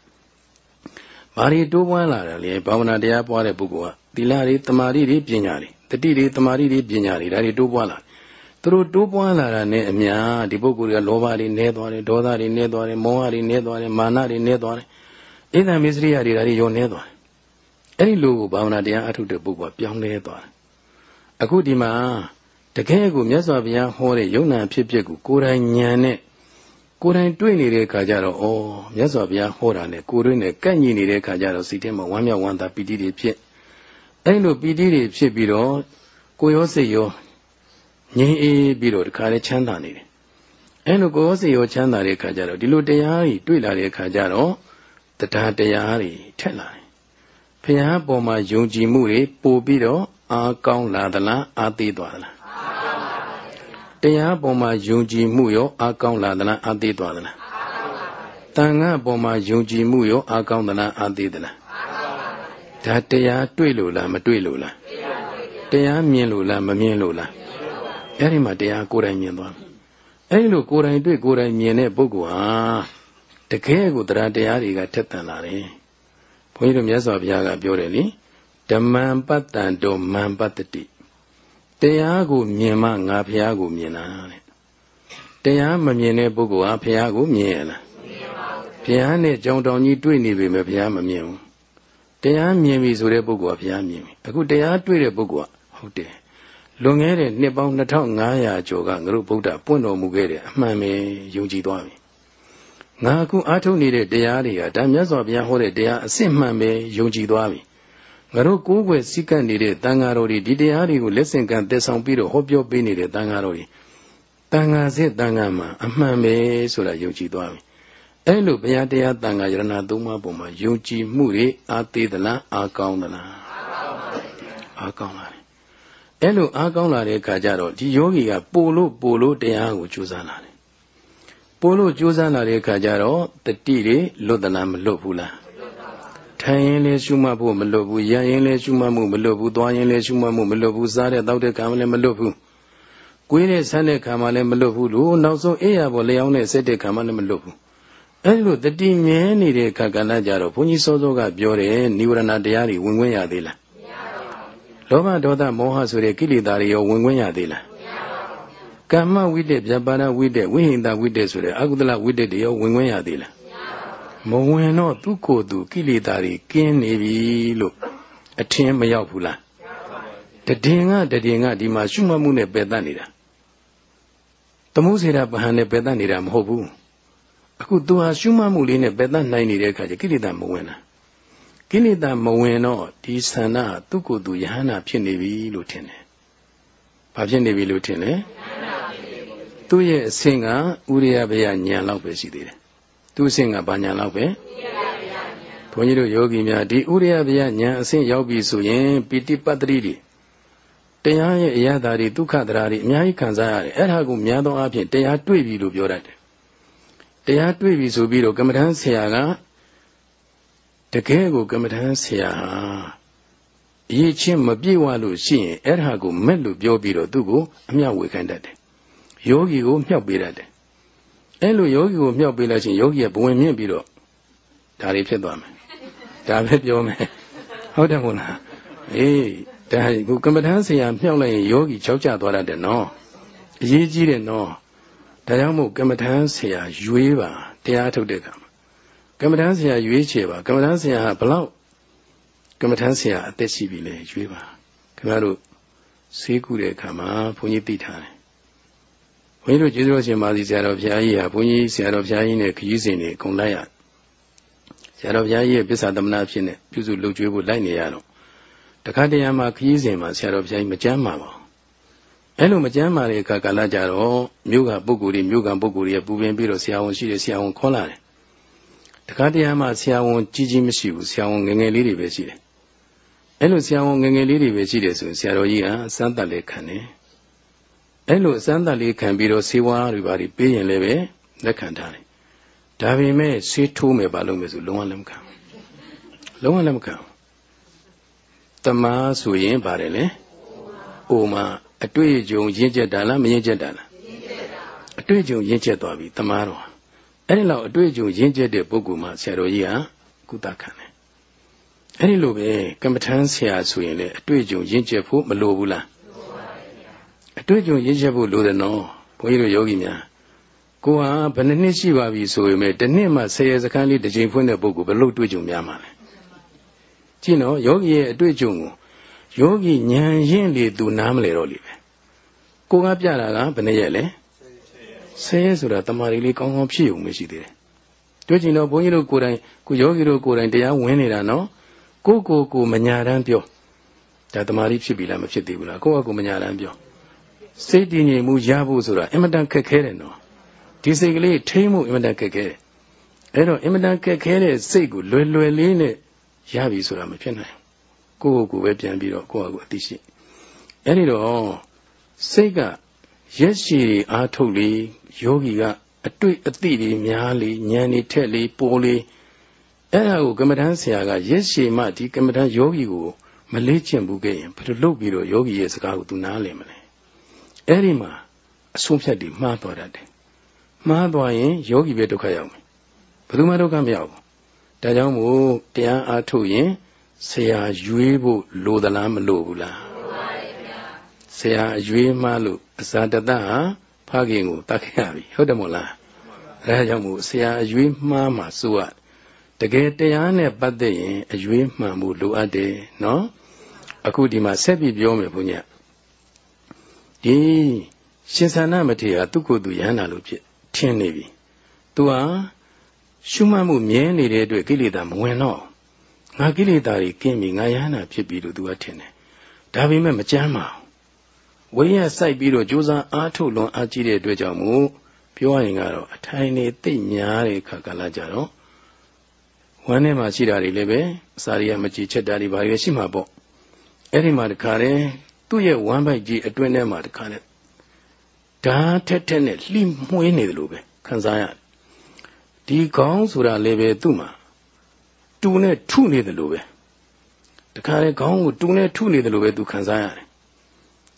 ဘာတွေတိုးပွားလာတယ်လေဘာဝနာတရားပွားတဲ့ပုဂ္ဂိုလ်ကသီလတွေတမာရီတွေပညာတွေတတိတွေတမာရီတွေပညာတွေဒါတွေတိုးပွားလာသူသူတို့တိုးပွားလာတာနဲ့အမျှဒီပုဂ္ဂိုလ်ကလောဘတွေနည်းသွားတယ်ဒေါသတွေနည်းသွားတယ်မောဟတွေနည်းသွားတယ်မာနတွေနည်းသွားတယ်အိသံမစ္စရိယတွေဒါတွေရောနည်းသွားတယ် အဲ့ဒီလိုကိုဘာဝနာတရားအထုတဲ့ပုဂ္ဂိုလ်ကပြောင်းလဲသွားတယ်အခုဒီမှာတကယ်ကိုမြတ်စွာဘုရားဟောတဲ့ယုံနာဖြစ်ဖြစ်ကိုကိုယ်တိုင်ဉာဏ်နဲ့ကိုယ်တိုင်တွေ့နေတဲ့အခါကျတော့ဩမြတ်စွာဘုရားဟောတာနဲ့ကိုယ်တွေ့နဲ့ကန့်ညီနေတဲ့အခါကျတော့စိတ်ထဲမှာဝမ်းမြောက်ဝမ်းသာပီတိတွေဖြစ်အဲ့လိုပီတိတွေဖြစ်ပြီးတော့ကိုယ်ရောစိတ်ရောငြိမ်းအေးပြီးတော့တခါလေချမ်းသာနေတယ်အဲ့လိုကိုယ်ရောစိတ်ရောချမ်းသာတဲ့အခါကျတော့ဒီလိုတရားကြီးတွေ့လာတဲ့အခါကျတော့တရားတရားတွေထက်လာတယ် ဘုရားပေါ်မှာယုံကြည်မှုတွေပို့ပြီးတော့အားကောင်းလာသလားအားသေးသွားသလားတရားပေါ်မှာယုံကြည်မှုရောအားကောင်းလာသလားအားသေးသွားသလားတန်ခါပေါ်မှာယုံကြည်မှုရောအားကောင်းသလားအားသေးသလားဒါတရားတွေ့လို့လားမတွေ့လို့လားတရားမြင်လို့လားမမြင်လို့လားအဲ့ဒီမှာတရားကိုယ်တိုင်မြင်သွားအဲ့ဒီလိုကိုယ်တိုင်တွေ့ကိုယ်တိုင်မြင်တဲ့ပုဂ္ဂိုလ်ဟာတကယ်ကိုတရားတရားတွေကထက်သန်လာတယ် ဘုန်းကြီးတို့မြတ်စွာဘုရားကပြောတယ်လေဓမ္မံပတ္တံတောမံပတ္တိတရားကိုမြင်မှငါဘုရားကိုမြင်တာတဲ့တရားမမြင်တဲ့ပုဂ္ဂိုလ်ဟာဘုရားကိုမြင်ရလားဘုရားနဲ့ကြောင်တောင်ကြီးတွေ့နေပြီမဲ့ဘုရားမမြင်ဘူးတရားမြင်ပြီဆိုတဲ့ပုဂ္ဂိုလ်ကဘုရားမြင်ပြီအခုတရားတွေ့တဲ့ပုဂ္ဂိုလ်ကဟုတ်တယ်လွန်ခဲ့တဲ့နှစ်ပေါင်း2500ကျော်ကငါတို့ဗုဒ္ဓပွင့်တော်မူခဲ့တဲ့အမှန်ပဲယုံကြည်သွားပြီ ငါအခုအားထုတ်နေတဲ့တရားတွေကဒါမြတ်စွာဘုရားဟောတဲ့တရားအစစ်မှန်ပဲယုံကြည်သွားပြီငါတို့ကိုးကွယ်စည်းကပ်နေတဲ့တန်ဃာတော်တွေဒီတရားတွေကိုလက်ဆင့်ကမ်းသက်ဆောင်ပြီးတော့ဟောပြောပေးနေတဲ့တန်ဃာတော်တွေတန်ဃာစစ်တန်ဃာမှာအမှန်ပဲဆိုတာယုံကြည်သွားပြီအဲ့လိုဘုရားတရားတန်ခါယရဏသုံးပါးပုံမှာယုံကြည်မှုတွေအားသေးသလားအားကောင်းသလားအားကောင်းပါလေအဲ့လိုအားကောင်းလာတဲ့အခါကျတော့ဒီယောဂီကပို့လို့ပို့လို့တရားကိုကြိုးစားလာတယ် ပို့လို့ကြိုးစားလာတဲ့အခါကျတော့တတိတွေလွတ်သလားမလွတ်ဘူးလားထိုင်ရင်လည်းရှုမှတ်ဖို့မလွတ်ဘူးရရင်လည်းရှုမှတ်မှုမလွတ်ဘူးသွားရင်လည်းရှုမှတ်မှုမလွတ်ဘူးစားတဲ့တောက်တဲ့ခံလည်းမလွတ်ဘူးကိုယ်နဲ့ဆန်းတဲ့ခံမှလည်းမလွတ်ဘူးလို့နောက်ဆုံးအေးရပေါ်လျောင်းနဲ့စက်တဲ့ခံမှလည်းမလွတ်ဘူးအဲ့လိုတတိမြဲနေတဲ့ခါကဏ္ဍကြတော့ဘုန်းကြီးစောစောကပြောတယ်និဝရဏတရားတွေဝင်ခွင့်ရသေးလားမရပါဘူးလောဘဒေါသမောဟဆိုတဲ့ကိလေသာတွေရောဝင်ခွင့်ရသေးလားမရပါဘူး ကမ္မဝိတ္တဗျာပါဒဝိတ္တဝိဟိန္တဝိတ္တဆိုတဲ့အကုသလဝိတ္တတွေရောဝင်ခွင့်ရသေးလားမဝင်တော့သူ့ကိုယ်သူကိလေသာတွေကင်းနေပြီလို့အထင်မရောက်ဘူးလားတည်င်ကတည်င်ကဒီမှာရှုမှတ်မှုနဲ့ပယ်တတ်နေတာသမုစေရပဟံနဲ့ပယ်တတ်နေတာမဟုတ်ဘူးအခုသူဟာရှုမှတ်မှုလေးနဲ့ပယ်တတ်နိုင်နေတဲ့အခါကျကိလေသာမဝင်တာကိလေသာမဝင်တော့ဒီဆန္ဒသူ့ကိုယ်သူယဟနာဖြစ်နေပြီလို့ထင်တယ်။ဘာဖြစ်နေပြီလို့ထင်လဲ။ သူ့ရဲ့အဆင့်ကဥရိယဘေယဉာဏ်လောက်ပဲရှိသေးတယ်။သူ့အဆင့်ကဘာဉာဏ်လောက်ပဲ။ဘုန်းကြီးတို့ယောဂီများဒီဥရိယဘေယဉာဏ်အဆင့်ရောက်ပြီဆိုရင်ပိဋိပတ်တိတွေတရားရဲ့အရာဓာတ်တွေဒုက္ခဓာတ်တွေအများကြီးခံစားရတယ်။အဲ့ဒါကိုများသောအားဖြင့်တရားတွေ့ပြီလို့ပြောတတ်တယ်တရားတွေ့ပြီဆိုပြီးတော့ကမ္မထမ်းဆရာကတကယ်ကိုကမ္မထမ်းဆရာဟာအရေးချင်းမပြေဝလို့ရှိရင်အဲ့ဒါကိုမဲ့လို့ပြောပြီးတော့သူ့ကိုအမြောက်ဝေခိုင်းတတ်တယ်။ ယောဂီကိုမြောက်ပေးတတ်တယ်။အဲ့လိုယောဂီကိုမြောက်ပေးလိုက်ချင်းယောဂီကဘဝင်မြင့်ပြီးတော့ဒါတွေဖြစ်သွားမယ်။ဒါပဲပြောမယ်။ဟုတ်တယ်မို့လား။အေးဒါကကမ္မထမ်းဆရာမြောက်လိုက်ရင်ယောဂီချောက်ကျသွားတတ်တယ်နော်။အရေးကြီးတယ်နော်။ဒါကြောင့်မို့ကမ္မထမ်းဆရာရွေးပါတရားထုတ်တဲ့အခါမှာကမ္မထမ်းဆရာရွေးချယ်ပါကမ္မထမ်းဆရာဟာဘလောက်ကမ္မထမ်းဆရာအသက်ရှိပြီလေရွေးပါခင်ဗျားတို့ဆေးကုတဲ့အခါမှာဘုန်းကြီးသိထားတယ် ဘုန်းကြီးတို့ကျေးဇူးတော်ရှင်မာသီဆရာတော်ဘုရားကြီးဟာဘုန်းကြီးဆရာတော်ဘုရားကြီးနဲ့ခရီးစဉ်တွေအကုန်လိုက်ရဆရာတော်ဘုရားကြီးရဲ့ပစ္စာသမဏဖြစ်နေပြုစုလုပ်ကြွေးဖို့လိုက်နေရတော့တခါတရံမှာခရီးစဉ်မှာဆရာတော်ဘုရားကြီးမကြမ်းပါဘူးအဲ့လိုမကြမ်းမာတဲ့အခါကာလကြတော့မြို့ကပုဂ္ဂိုလ်တွေမြို့ကပုဂ္ဂိုလ်တွေပူပင်ပြီးတော့ဆရာဝန်ရှိတယ်ဆရာဝန်ခေါ်လာတယ်တခါတရံမှဆရာဝန်ကြီးကြီးမရှိဘူးဆရာဝန်ငငယ်လေးတွေပဲရှိတယ်အဲ့လိုဆရာဝန်ငငယ်လေးတွေပဲရှိတယ်ဆိုရင်ဆရာတော်ကြီးကအစမ်းသက်လေးခံတယ် အဲ့လိုအစမ်းသက်လေးခံပြီးတော့ဆေးဝါးတွေပါပြီးပေးရင်လည်းပဲလက်ခံထားတယ်ဒါပေမဲ့ဆေးထိုးမယ်ပါလို့မယ်ဆိုလုံးဝလက်မခံလုံးဝလက်မခံတမားဆိုရင်ပါတယ်လေအိုမာအတွေ့အကြုံရင့်ကျက်တာလားမရင့်ကျက်တာလားအတွေ့အကြုံရင့်ကျက်သွားပြီတမားတော်အဲ့ဒီလောက်အတွေ့အကြုံရင့်ကျက်တဲ့ပုဂ္ဂိုလ်မှာဆရာတော်ကြီးကကုသခံတယ်အဲ့ဒီလိုပဲကမ္မထမ်းဆရာဆိုရင်လည်းအတွေ့အကြုံရင့်ကျက်ဖို့မလိုဘူးလားအ တွေ့အကြုံရင့်ချက်ဖို့လိုတယ်နော်ဘုန်းကြီးတို့ယောဂီများကိုဟာဘယ်နှစ်ရှိပါပြီဆိုပေမဲ့တစ်နှစ်မှဆယ်ရစခန်းလေးတစ်ချိန်ဖွင့်တဲ့ပုဂ္ဂိုလ်ဘယ်လို့တွေ့ကြုံများမှာလဲကြည့်နော်ယောဂီရဲ့အတွေ့အကြုံကိုယောဂီဉာဏ်ရင့်လေသူနားမလဲတော့လိပဲကိုကပြတာကဘယ်နှစ်ရက်လဲဆယ်ရက်ဆိုတာတမာရီလေးကောင်းကောင်းဖြစ်ုံမရှိသေးတယ်တွေ့ကြည့်တော့ဘုန်းကြီးတို့ကိုယ်တိုင်ကိုယောဂီတို့ကိုယ်တိုင်တရားဝင်နေတာနော်ကိုကိုကိုမညာတမ်းပြောဒါတမာရီဖြစ်ပြီလားမဖြစ်သေးဘူးလားကိုကကိုမညာတမ်းပြော စိတ်တည်ငြိမ်မှုရဖို့ဆိုတာအင်မတန်ခက်ခဲတယ်နော်ဒီစိတ်ကလေးထိမ့်မှုအင်မတန်ခက်ခဲတယ်အဲ့တော့အင်မတန်ခက်ခဲတဲ့စိတ်ကိုလွယ်လွယ်လေးနဲ့ရပြီဆိုတာမဖြစ်နိုင်ကိုယ့်ကိုယ်ကိုပဲပြန်ပြီးတော့ကိုယ့်အကိုအသိရှိအဲ့ဒီတော့စိတ်ကရက်ရှည်အားထုတ်လေယောဂီကအတွေ့အသိတွေများလေဉာဏ်တွေထက်လေပေါ်လေအဲ့ဒါကိုကမ္မဋ္ဌာန်းဆရာကရက်ရှည်မှဒီကမ္မဋ္ဌာန်းယောဂီကိုမလေးကျင့်ဘူးခဲ့ရင်ဘယ်လိုလုပ်ပြီးတော့ယောဂီရဲ့စကားကိုသူနားလည်မလဲ အဲ့ဒီမှာအဆုံးဖြတ်ပြီးမှားသွားတတ်တယ်မှားသွားရင်ယောဂီပဲဒုက္ခရောက်မယ်ဘယ်သူမှဒုက္ခမရောက်ဘူးဒါကြောင့်မို့တရားအားထုတ်ရင်ဆရာရွေးဖို့လိုသလားမလိုဘူးလားဆရာရွေးမှလို့အစာတတဟာဖခင်ကိုတတ်ခဲ့ရပြီဟုတ်တယ်မို့လားအဲဒါကြောင့်မို့ဆရာအရွေးမှားမှစိုးရတကယ်တရားနဲ့ပတ်သက်ရင်အရွေးမှန်မှုလိုအပ်တယ်နော်အခုဒီမှာဆက်ပြီးပြောမယ်ဘုညာ ဒီရှင်သာနာမထေရသူ့ကိုယ်သူရဟန္တာလို့ဖြစ်ထင်နေပြီသူဟာရှုမှတ်မှုမြဲနေတဲ့အတွက်ကိလေသာမဝင်တော့ငါကိလေသာတွေကင်းပြီငါယဟန္တာဖြစ်ပြီလို့သူကထင်တယ်ဒါပေမဲ့မကြမ်းပါဘူးဝိရစိုက်ပြီးတော့ကြိုးစားအားထုတ်လွန်အားကြီးတဲ့အတွက်ကြောင့်မို့ပြောရရင်ကတော့အထိုင်နေသိမ့်များတဲ့ခါကလာကြတော့ဝမ်းထဲမှာရှိတာတွေလည်းပဲအစာတွေကမကြည်ချက်တာတွေဘာတွေရှိမှာပေါ့အဲ့ဒီမှာတခါတည်း သူ့ရဲ့ဝမ်းပိုက်ကြီးအတွင်းထဲမှာတခါတည်းဓာတ်ထက်ထက်နဲ့လှိမွှေးနေတယ်လို့ပဲခံစားရတယ်ဒီခေါင်းဆိုတာလည်းပဲသူ့မှာတူနဲ့ထုနေတယ်လို့ပဲတခါလေခေါင်းကိုတူနဲ့ထုနေတယ်လို့ပဲသူခံစားရတယ်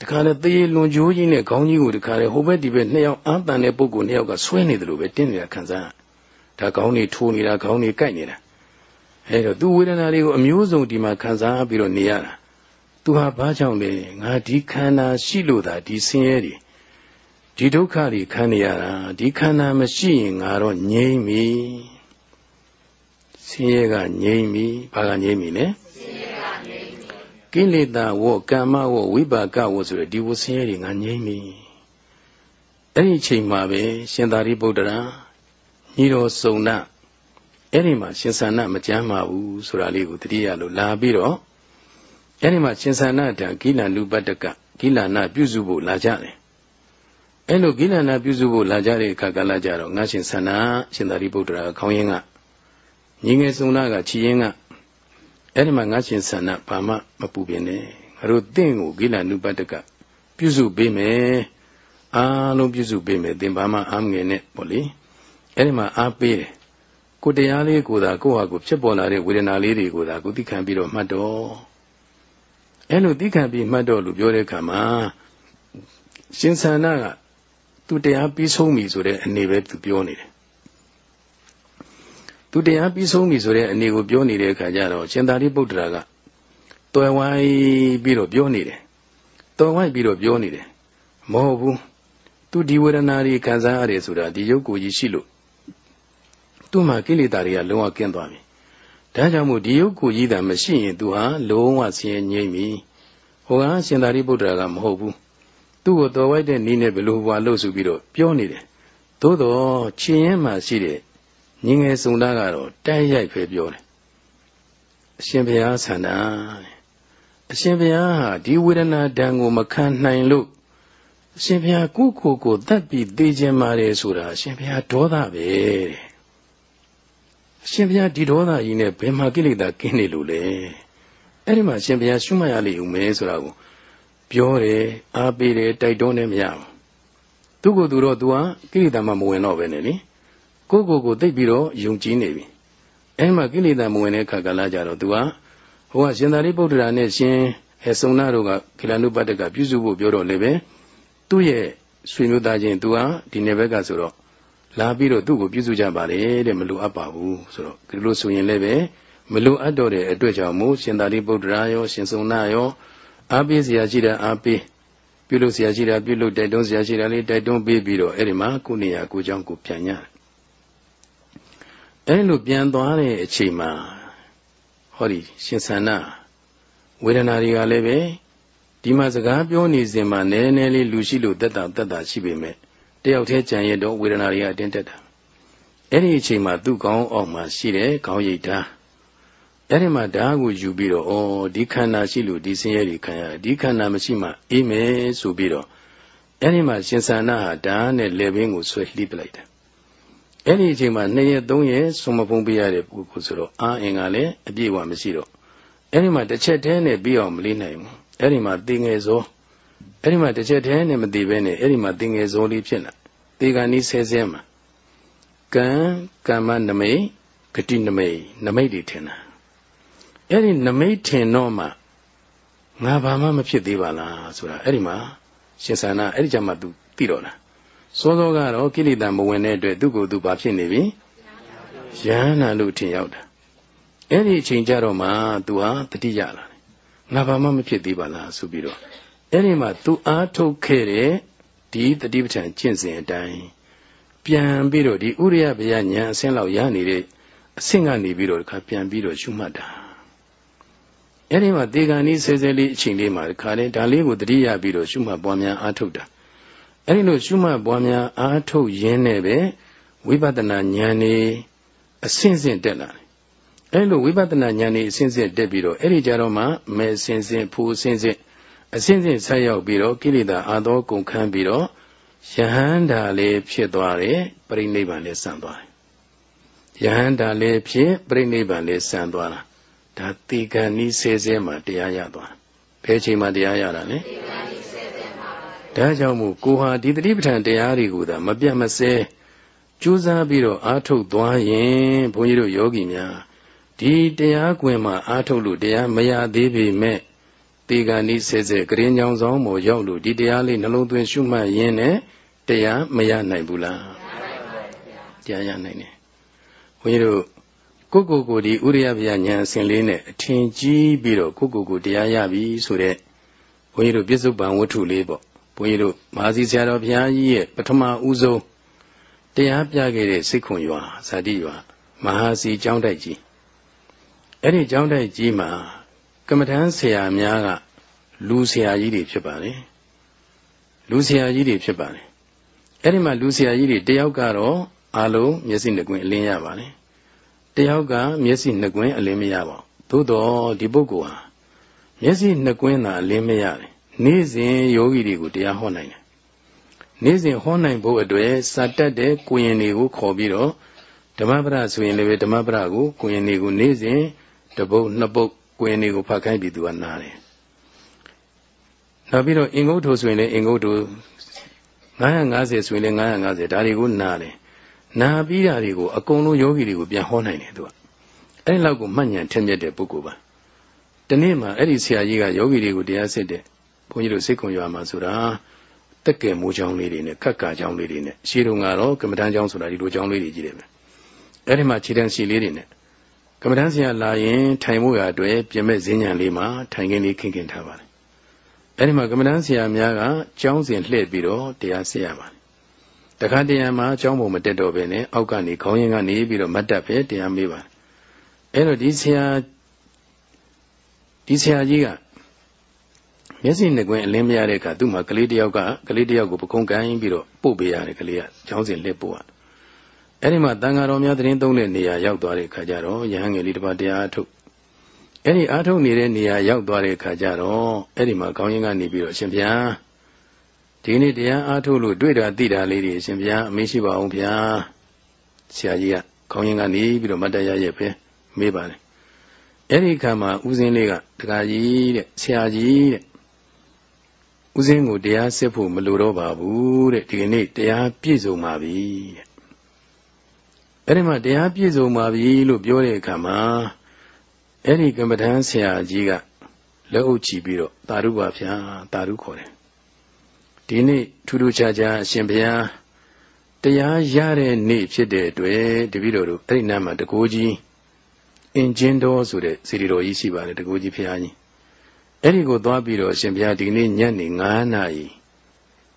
တခါလေသေလွန်ကြိုးကြီးနဲ့ခေါင်းကြီးကိုတခါလေဟိုဘက်ဒီဘက်နှစ်ယောက်အာတန်တဲ့ပုဂ္ဂိုလ်နှစ်ယောက်ကဆွဲနေတယ်လို့ပဲတင်းနေတာခံစားရဒါခေါင်းတွေထိုးနေတာခေါင်းတွေကိုက်နေတာအဲတော့သူဝေဒနာတွေကိုအမျိုးစုံဒီမှာခံစားပြီးတော့နေရတာ သူဟာဘာကြောင့်လဲငါဒီခန္ဓာရှိလို့သာဒီဆင်းရဲတွေဒီဒုက္ခတွေခံနေရတာဒီခန္ဓာမရှိရင်ငါတော့ငြိမ့်ပြီဆင်းရဲကငြိမ့်ပြီဘာကငြိမ့်ပြီလဲဆင်းရဲကငြိမ့်ပြီကိလေသာဝောကမ္မဝောဝိပါကဝောဆိုတဲ့ဒီဝဆင်းရဲတွေငါငြိမ့်ပြီအဲ့ဒီအချိန်မှာပဲရှင်သာရိပုတ္တရာညီတော်စုံနာအဲ့ဒီမှာရှင်သန္နမကြမ်းပါဘူးဆိုတာလေးကိုတတိယလို့လာပြီးတော့ အဲ့ဒီမှာရှင်သန္နတံကိလန်လူပတ္တကကိလနာပြုစုဖို့လာကြတယ်အဲ့လိုကိလနာပြုစုဖို့လာကြတဲ့အခါကလာကြတော့ငါရှင်သန္နရှင်သာရိပုတ္တရာခေါင်းရင်းကညီငယ်စုံနာကချီရင်းကအဲ့ဒီမှာငါရှင်သန္နဘာမှမပူပင်နဲ့ငါတို့တင့်ကိုကိလနုပတ္တကပြုစုပေးမယ်အားလုံးပြုစုပေးမယ်သင်ဘာမှအားမငယ်နဲ့ပေါ့လေအဲ့ဒီမှာအားပေးတယ်ကိုတရားလေးကိုသာကိုယ့်ဟာကိုဖြစ်ပေါ်လာတဲ့ဝေဒနာလေးတွေကိုသာကိုသိခံပြီးတော့မှတ်တော့ အဲ့လိုသိခံပြီးမှတ်တော့လို့ပြောတဲ့အခါမှာရှင်သန္နကသူတရားပြီးဆုံးပြီဆိုတဲ့အနေပဲသူပြောနေတယ်သူတရားပြီးဆုံးပြီဆိုတဲ့အနေကိုပြောနေတဲ့အခါကျတော့ရှင်သာရိပုတ္တရာကတွယ်ဝိုင်းပြီးတော့ပြောနေတယ်တွယ်ဝိုင်းပြီးတော့ပြောနေတယ်မဟုတ်ဘူးသူဒီဝေဒနာတွေခံစားရတယ်ဆိုတာဒီရုပ်ကိုကြီးရှိလို့သူ့မှာကိလေသာတွေကလုံးဝကင်းသွားပြီ ဒါကြောင့်မို့ဒီရုပ်ကိုကြီးတာမရှိရင်သူဟာလုံးဝဆင်းရဲငြိမ့်ပြီဟိုကရှင်သာရိပုတ္တရာကမဟုတ်ဘူးသူ့ကိုတော်ဝိုက်တဲ့နည်းနဲ့ဘယ်လိုဘွာလို့ဆိုပြီးတော့ပြောနေတယ်သို့တော့ချင်းရင်မှရှိတဲ့ညီငယ်စုံသားကတော့တိုက်ရိုက်ပဲပြောတယ်အရှင်ဘုရားဆန္ဒအရှင်ဘုရားဟာဒီဝေဒနာတန်ကိုမခံနိုင်လို့အရှင်ဘုရားကိုယ့်ကိုယ်ကိုတတ်ပြီးသိခြင်းပါတယ်ဆိုတာအရှင်ဘုရားဒေါသပဲတဲ့ အရှင်ဘုရားဒီဒေါသကြီးနဲ့ဘယ်မှာကိလေသာကင်းနေလို့လဲအဲ့ဒီမှာအရှင်ဘုရားရှုမှတ်ရလိမ့်ဦးမယ်ဆိုတာကိုပြောတယ်အားပေးတယ်တိုက်တွန်းတယ်မရဘူးသူ့ကိုယ်သူတော့ तू ဟာကိလေသာမှမဝင်တော့ပဲနဲ့လေကိုယ့်ကိုယ်ကိုသိပြီးတော့ယုံကြည်နေပြီအဲဒီမှာကိလေသာမဝင်တဲ့ခါကလာကြတော့ तू ဟာဟိုကရှင်သာရိပုတ္တရာနဲ့ရှင်ဟေစုံနာတို့ကကိလနုပတ္တကပြုစုဖို့ပြောတော့လည်းပဲသူ့ရဲ့ဆွေမျိုးသားချင်း तू ဟာဒီနယ်ဘက်ကဆိုတော့ လာပြီးတော့သူ့ကိုပြုစုကြပါလေတဲ့မလိုအပ်ပါဘူးဆိုတော့ဒီလိုဆိုရင်လည်းပဲမလိုအပ်တော့တဲ့အတွက်ကြောင့်မို့ရှင်သာရိပုတ္တရာရောရှင်စုံနာရောအားပေးစရာရှိတာအားပေးပြုလုပ်စရာရှိတာပြုလုပ်တိုက်တွန်းစရာရှိတာလေးတိုက်တွန်းပေးပြီးတော့အဲ့ဒီမှာကိုနေရာကိုကြောင်းကိုပြန်ရအဲ့လိုပြန်သွားတဲ့အချိန်မှာဟောဒီရှင်ဆန္ဒဝေဒနာတွေကလည်းပဲဒီမှာစကားပြောနေစဉ်မှာနည်းနည်းလေးလူရှိလို့တက်တာတက်တာရှိပေမဲ့ တယောက်တည်းကြံရတော့ဝေဒနာတွေကအတင်းတက်တာအဲ့ဒီအချိန်မှာသူ့ကောင်းအောင်မှာရှိတဲ့ခေါင်းရိပ်ဓာတ်အဲ့ဒီမှာဓာတ်ကိုယူပြီးတော့ဩဒီခန္ဓာရှိလို့ဒီဆင်းရဲတွေခံရတယ်ဒီခန္ဓာမရှိမှအေးမယ်ဆိုပြီးတော့အဲ့ဒီမှာရှင်ဆန္ဒဟာဓာတ်နဲ့လေဘင်းကိုဆွဲလှိပလိုက်တယ်အဲ့ဒီအချိန်မှာနှစ်ရက်သုံးရက်ဆွမဖုံးပေးရတဲ့ပုဂ္ဂိုလ်ဆိုတော့အာအင်ကလည်းအပြည့်အဝမရှိတော့အဲ့ဒီမှာတစ်ချက်တည်းနဲ့ပြီးအောင်မလေးနိုင်ဘူးအဲ့ဒီမှာသင်ငယ်စော အဲ့ဒီမှာတစ်ချက်တည်းနဲ့မသိဘဲနဲ့အဲ့ဒီမှာသင်ငယ်စောလေးဖြစ်လာသေကံဤဆဲဆဲမှာကံကမ္မနမိတ်ဂတိနမိတ်နမိတ်တွေထင်တာအဲ့ဒီနမိတ်ထင်တော့မှငါဘာမှမဖြစ်သေးပါလားဆိုတာအဲ့ဒီမှာရှင်သန္တာအဲ့ဒီကြမှာ तू သိတော့လားစောစောကတော့ကိလေသာမဝင်တဲ့အတွက်သူ့ကိုယ်သူဘာဖြစ်နေပြီယန္နာလို့ထင်ရောက်တာအဲ့ဒီအချိန်ကြတော့မှ तू ဟာတတိယလာတယ်ငါဘာမှမဖြစ်သေးပါလားဆိုပြီးတော့ အဲ့ဒီမှာ तू အားထုတ်ခဲ့တဲ့ဒီတတိပဋ္ဌာန်ကျင့်စဉ်အတိုင်းပြန်ပြီးတော့ဒီဥရိယဗျာညာအဆင့်လောက်ရနေတဲ့အဆင့်ကနေပြီးတော့ဒီခါပြန်ပြီးတော့ရှုမှတ်တာအဲ့ဒီမှာတေဂာနီဆဲဆဲလေးအချိန်လေးမှာဒီခါလေးဒါလေးကိုတတိယပြီးတော့ရှုမှတ်ပွားများအားထုတ်တာအဲ့ဒီလိုရှုမှတ်ပွားများအားထုတ်ရင်းနဲ့ပဲဝိပဿနာဉာဏ်နေအဆင့်ဆင့်တက်လာတယ်အဲ့လိုဝိပဿနာဉာဏ်နေအဆင့်ဆင့်တက်ပြီးတော့အဲ့ဒီကြတော့မှမဲအဆင့်ဆင့်ဖူအဆင့်ဆင့် အစဉ်စဉ်ဆက်ရောက်ပြီးတော့ကိလေသာအာသောကုန်ခန်းပြီးတော့ယဟန္တာလေးဖြစ်သွားတယ်ပြိဋိဘံလေးဆံသွားတယ်ယဟန္တာလေးဖြစ်ပြိဋိဘံလေးဆံသွားတာဒါတိကံဤဆဲဆဲမှာတရားရသွားဘယ်ချိန်မှာတရားရတာလဲဒါကြောင့်မို့ကိုဟာဒီတတိပဋ္ဌာန်တရားတွေကိုသာမပြတ်မစဲကြိုးစားပြီးတော့အားထုတ်သွားရင်ဘုန်းကြီးတို့ယောဂီများဒီတရားကွင်မှာအားထုတ်လို့တရားမရသေးပေမဲ့ တေဂာနိဆဲဆဲကရင်ညောင်ဆောင်မို့ရောက်လို့ဒီတရားလေးနှလုံးသွင်းရှုမှတ်ရင်းနဲ့တရားမရနိုင်ဘူးလားတရားရနိုင်တယ်ဘုန်းကြီးတို့ကိုကိုကိုဒီဥရိယဗျာဉာဏ်အစဉ်လေးနဲ့အထင်ကြီးပြီးတော့ကိုကိုကိုတရားရပြီဆိုတဲ့ဘုန်းကြီးတို့ပြစ္ဆုတ်ပံဝတ္ထုလေးပေါ့ဘုန်းကြီးတို့မဟာစီဆရာတော်ဘုရားကြီးရဲ့ပထမဦးဆုံးတရားပြခဲ့တဲ့စိတ်ခွန်ရွာဇာတိရွာမဟာစီကျောင်းတိုက်ကြီးအဲ့ဒီကျောင်းတိုက်ကြီးမှာ ကမ္မထမ်းဆရာများကလူဆရာကြီးတွေဖြစ်ပါလေလူဆရာကြီးတွေဖြစ်ပါလေအဲ့ဒီမှာလူဆရာကြီးတွေတယောက်ကတော့အလုံးမျက်စိနှကွင်းအလင်းရပါလေတယောက်ကမျက်စိနှကွင်းအလင်းမရပါဘူးသို့တော့ဒီပုဂ္ဂိုလ်ဟာမျက်စိနှကွင်းသာအလင်းမရတယ်နေ့စဉ်ယောဂီတွေကိုတရားဟောနိုင်တယ်နေ့စဉ်ဟောနိုင်ဖို့အတွက်စာတတ်တဲ့ကိုရင်တွေကိုခေါ်ပြီးတော့ဓမ္မပဒဆိုရင်လည်းဓမ္မပဒကိုကိုရင်တွေကိုနေ့စဉ်တပုတ်နှစ်ပုတ် ကိုရင်တွေကိုဖတ်ခိုင်းပြီးသူကနားတယ်နောက်ပြီးတော့အင်္ဂုတ္ထုဆိုရင်လည်းအင်္ဂုတ္ထု950ဆိုရင်လည်း950ဒါတွေကိုနားတယ်နာပြီးတာတွေကိုအကုန်လုံးယောဂီတွေကိုပြန်ဟောနိုင်တယ်သူကအဲ့ဒီလောက်ကိုမှတ်ဉာဏ်ထက်မြက်တဲ့ပုဂ္ဂိုလ်ပါဒီနေ့မှာအဲ့ဒီဆရာကြီးကယောဂီတွေကိုတရားစစ်တဲ့ဘုန်းကြီးတို့စိတ်ခွန်ရွာမှာဆိုတာတက်ကဲမိုးချောင်းလေးတွေနဲ့ခက်ကာချောင်းလေးတွေနဲ့ရှေးတုန်းကတော့ကမ္မဋ္ဌာန်းချောင်းဆိုတာဒီလိုချောင်းလေးတွေကြီးတယ်ပဲအဲ့ဒီမှာခြေတန်းစီလေးတွေနဲ့ ကမ္မဋ္ဌာန်းဆရာလာရင် ထိုင်ဖို့ရအတွက်ပြင်မဲ့ဈဉ္ညာလေးမှာထိုင်ခင်းလေးခင်းခင်းထားပါတယ်အဲ့ဒီမှာကမ္မဋ္ဌာန်းဆရာများကကျောင်းစဉ်လှည့်ပြီးတော့တရားဆက်ရပါတယ်တခါတရံမှာကျောင်းပုံမတက်တော့ဘဲနဲ့အောက်ကနေခေါင်းရင်းကနေပြီးတော့မတ်တက်ပဲတရားမေးပါတယ်အဲ့တော့ဒီဆရာဒီဆရာကြီးကမျက်စိနှကွင်းအလင်းမရတဲ့အခါသူ့မှာကလေးတယောက်ကကလေးတယောက်ကိုပကုံးကိုင်းပြီးတော့ပို့ပေးရတယ်ကလေးကကျောင်းစဉ်လှည့်ပို့ရ အဲ့ဒီမှာတန်ဃာတော်များသတင်းသုံးတဲ့နေရာရောက်သွားတဲ့အခါကျတော့ရဟန်းငယ်လေးတစ်ပါးတရားအထုတ်အဲ့ဒီအားထုတ်နေတဲ့နေရာရောက်သွားတဲ့အခါကျတော့အဲ့ဒီမှာခေါင်းရင်းကနေပြီးတော့အရှင်ဘုရားဒီနေ့တရားအားထုတ်လို့တွေ့တာသိတာလေးတွေအရှင်ဘုရားအမေးရှိပါအောင်ဗျာဆရာကြီးကခေါင်းရင်းကနေပြီးတော့မတ်တရရဲ့ပဲမေးပါတယ်အဲ့ဒီခါမှာဦးစင်းလေးကတခါကြီးတဲ့ဆရာကြီးတဲ့ဦးစင်းကိုတရားစစ်ဖို့မလိုတော့ပါဘူးတဲ့ဒီကနေ့တရားပြည့်စုံပါပြီတဲ့ အဲ့ဒီမှာတရားပြည့်စုံပါပြီလို့ပြောတဲ့အခါမှာအဲ့ဒီကမ္မထမ်းဆရာကြီးကလက်အုပ်ချီပြီးတော့တာရုပါဗျာတာရုခေါ်တယ်ဒီနေ့ထူးထူးခြားခြားအရှင်ဘုရားတရားရတဲ့နေ့ဖြစ်တဲ့အတွက်တပည့်တော်တို့အဲ့ဒီနားမှာတကိုးကြီးအင်ဂျင်တော်ဆိုတဲ့စီရီတော်ကြီးရှိပါတယ်တကိုးကြီးဘုရားကြီးအဲ့ဒီကိုသွားပြီးတော့အရှင်ဘုရားဒီနေ့ညနေ9နာရီ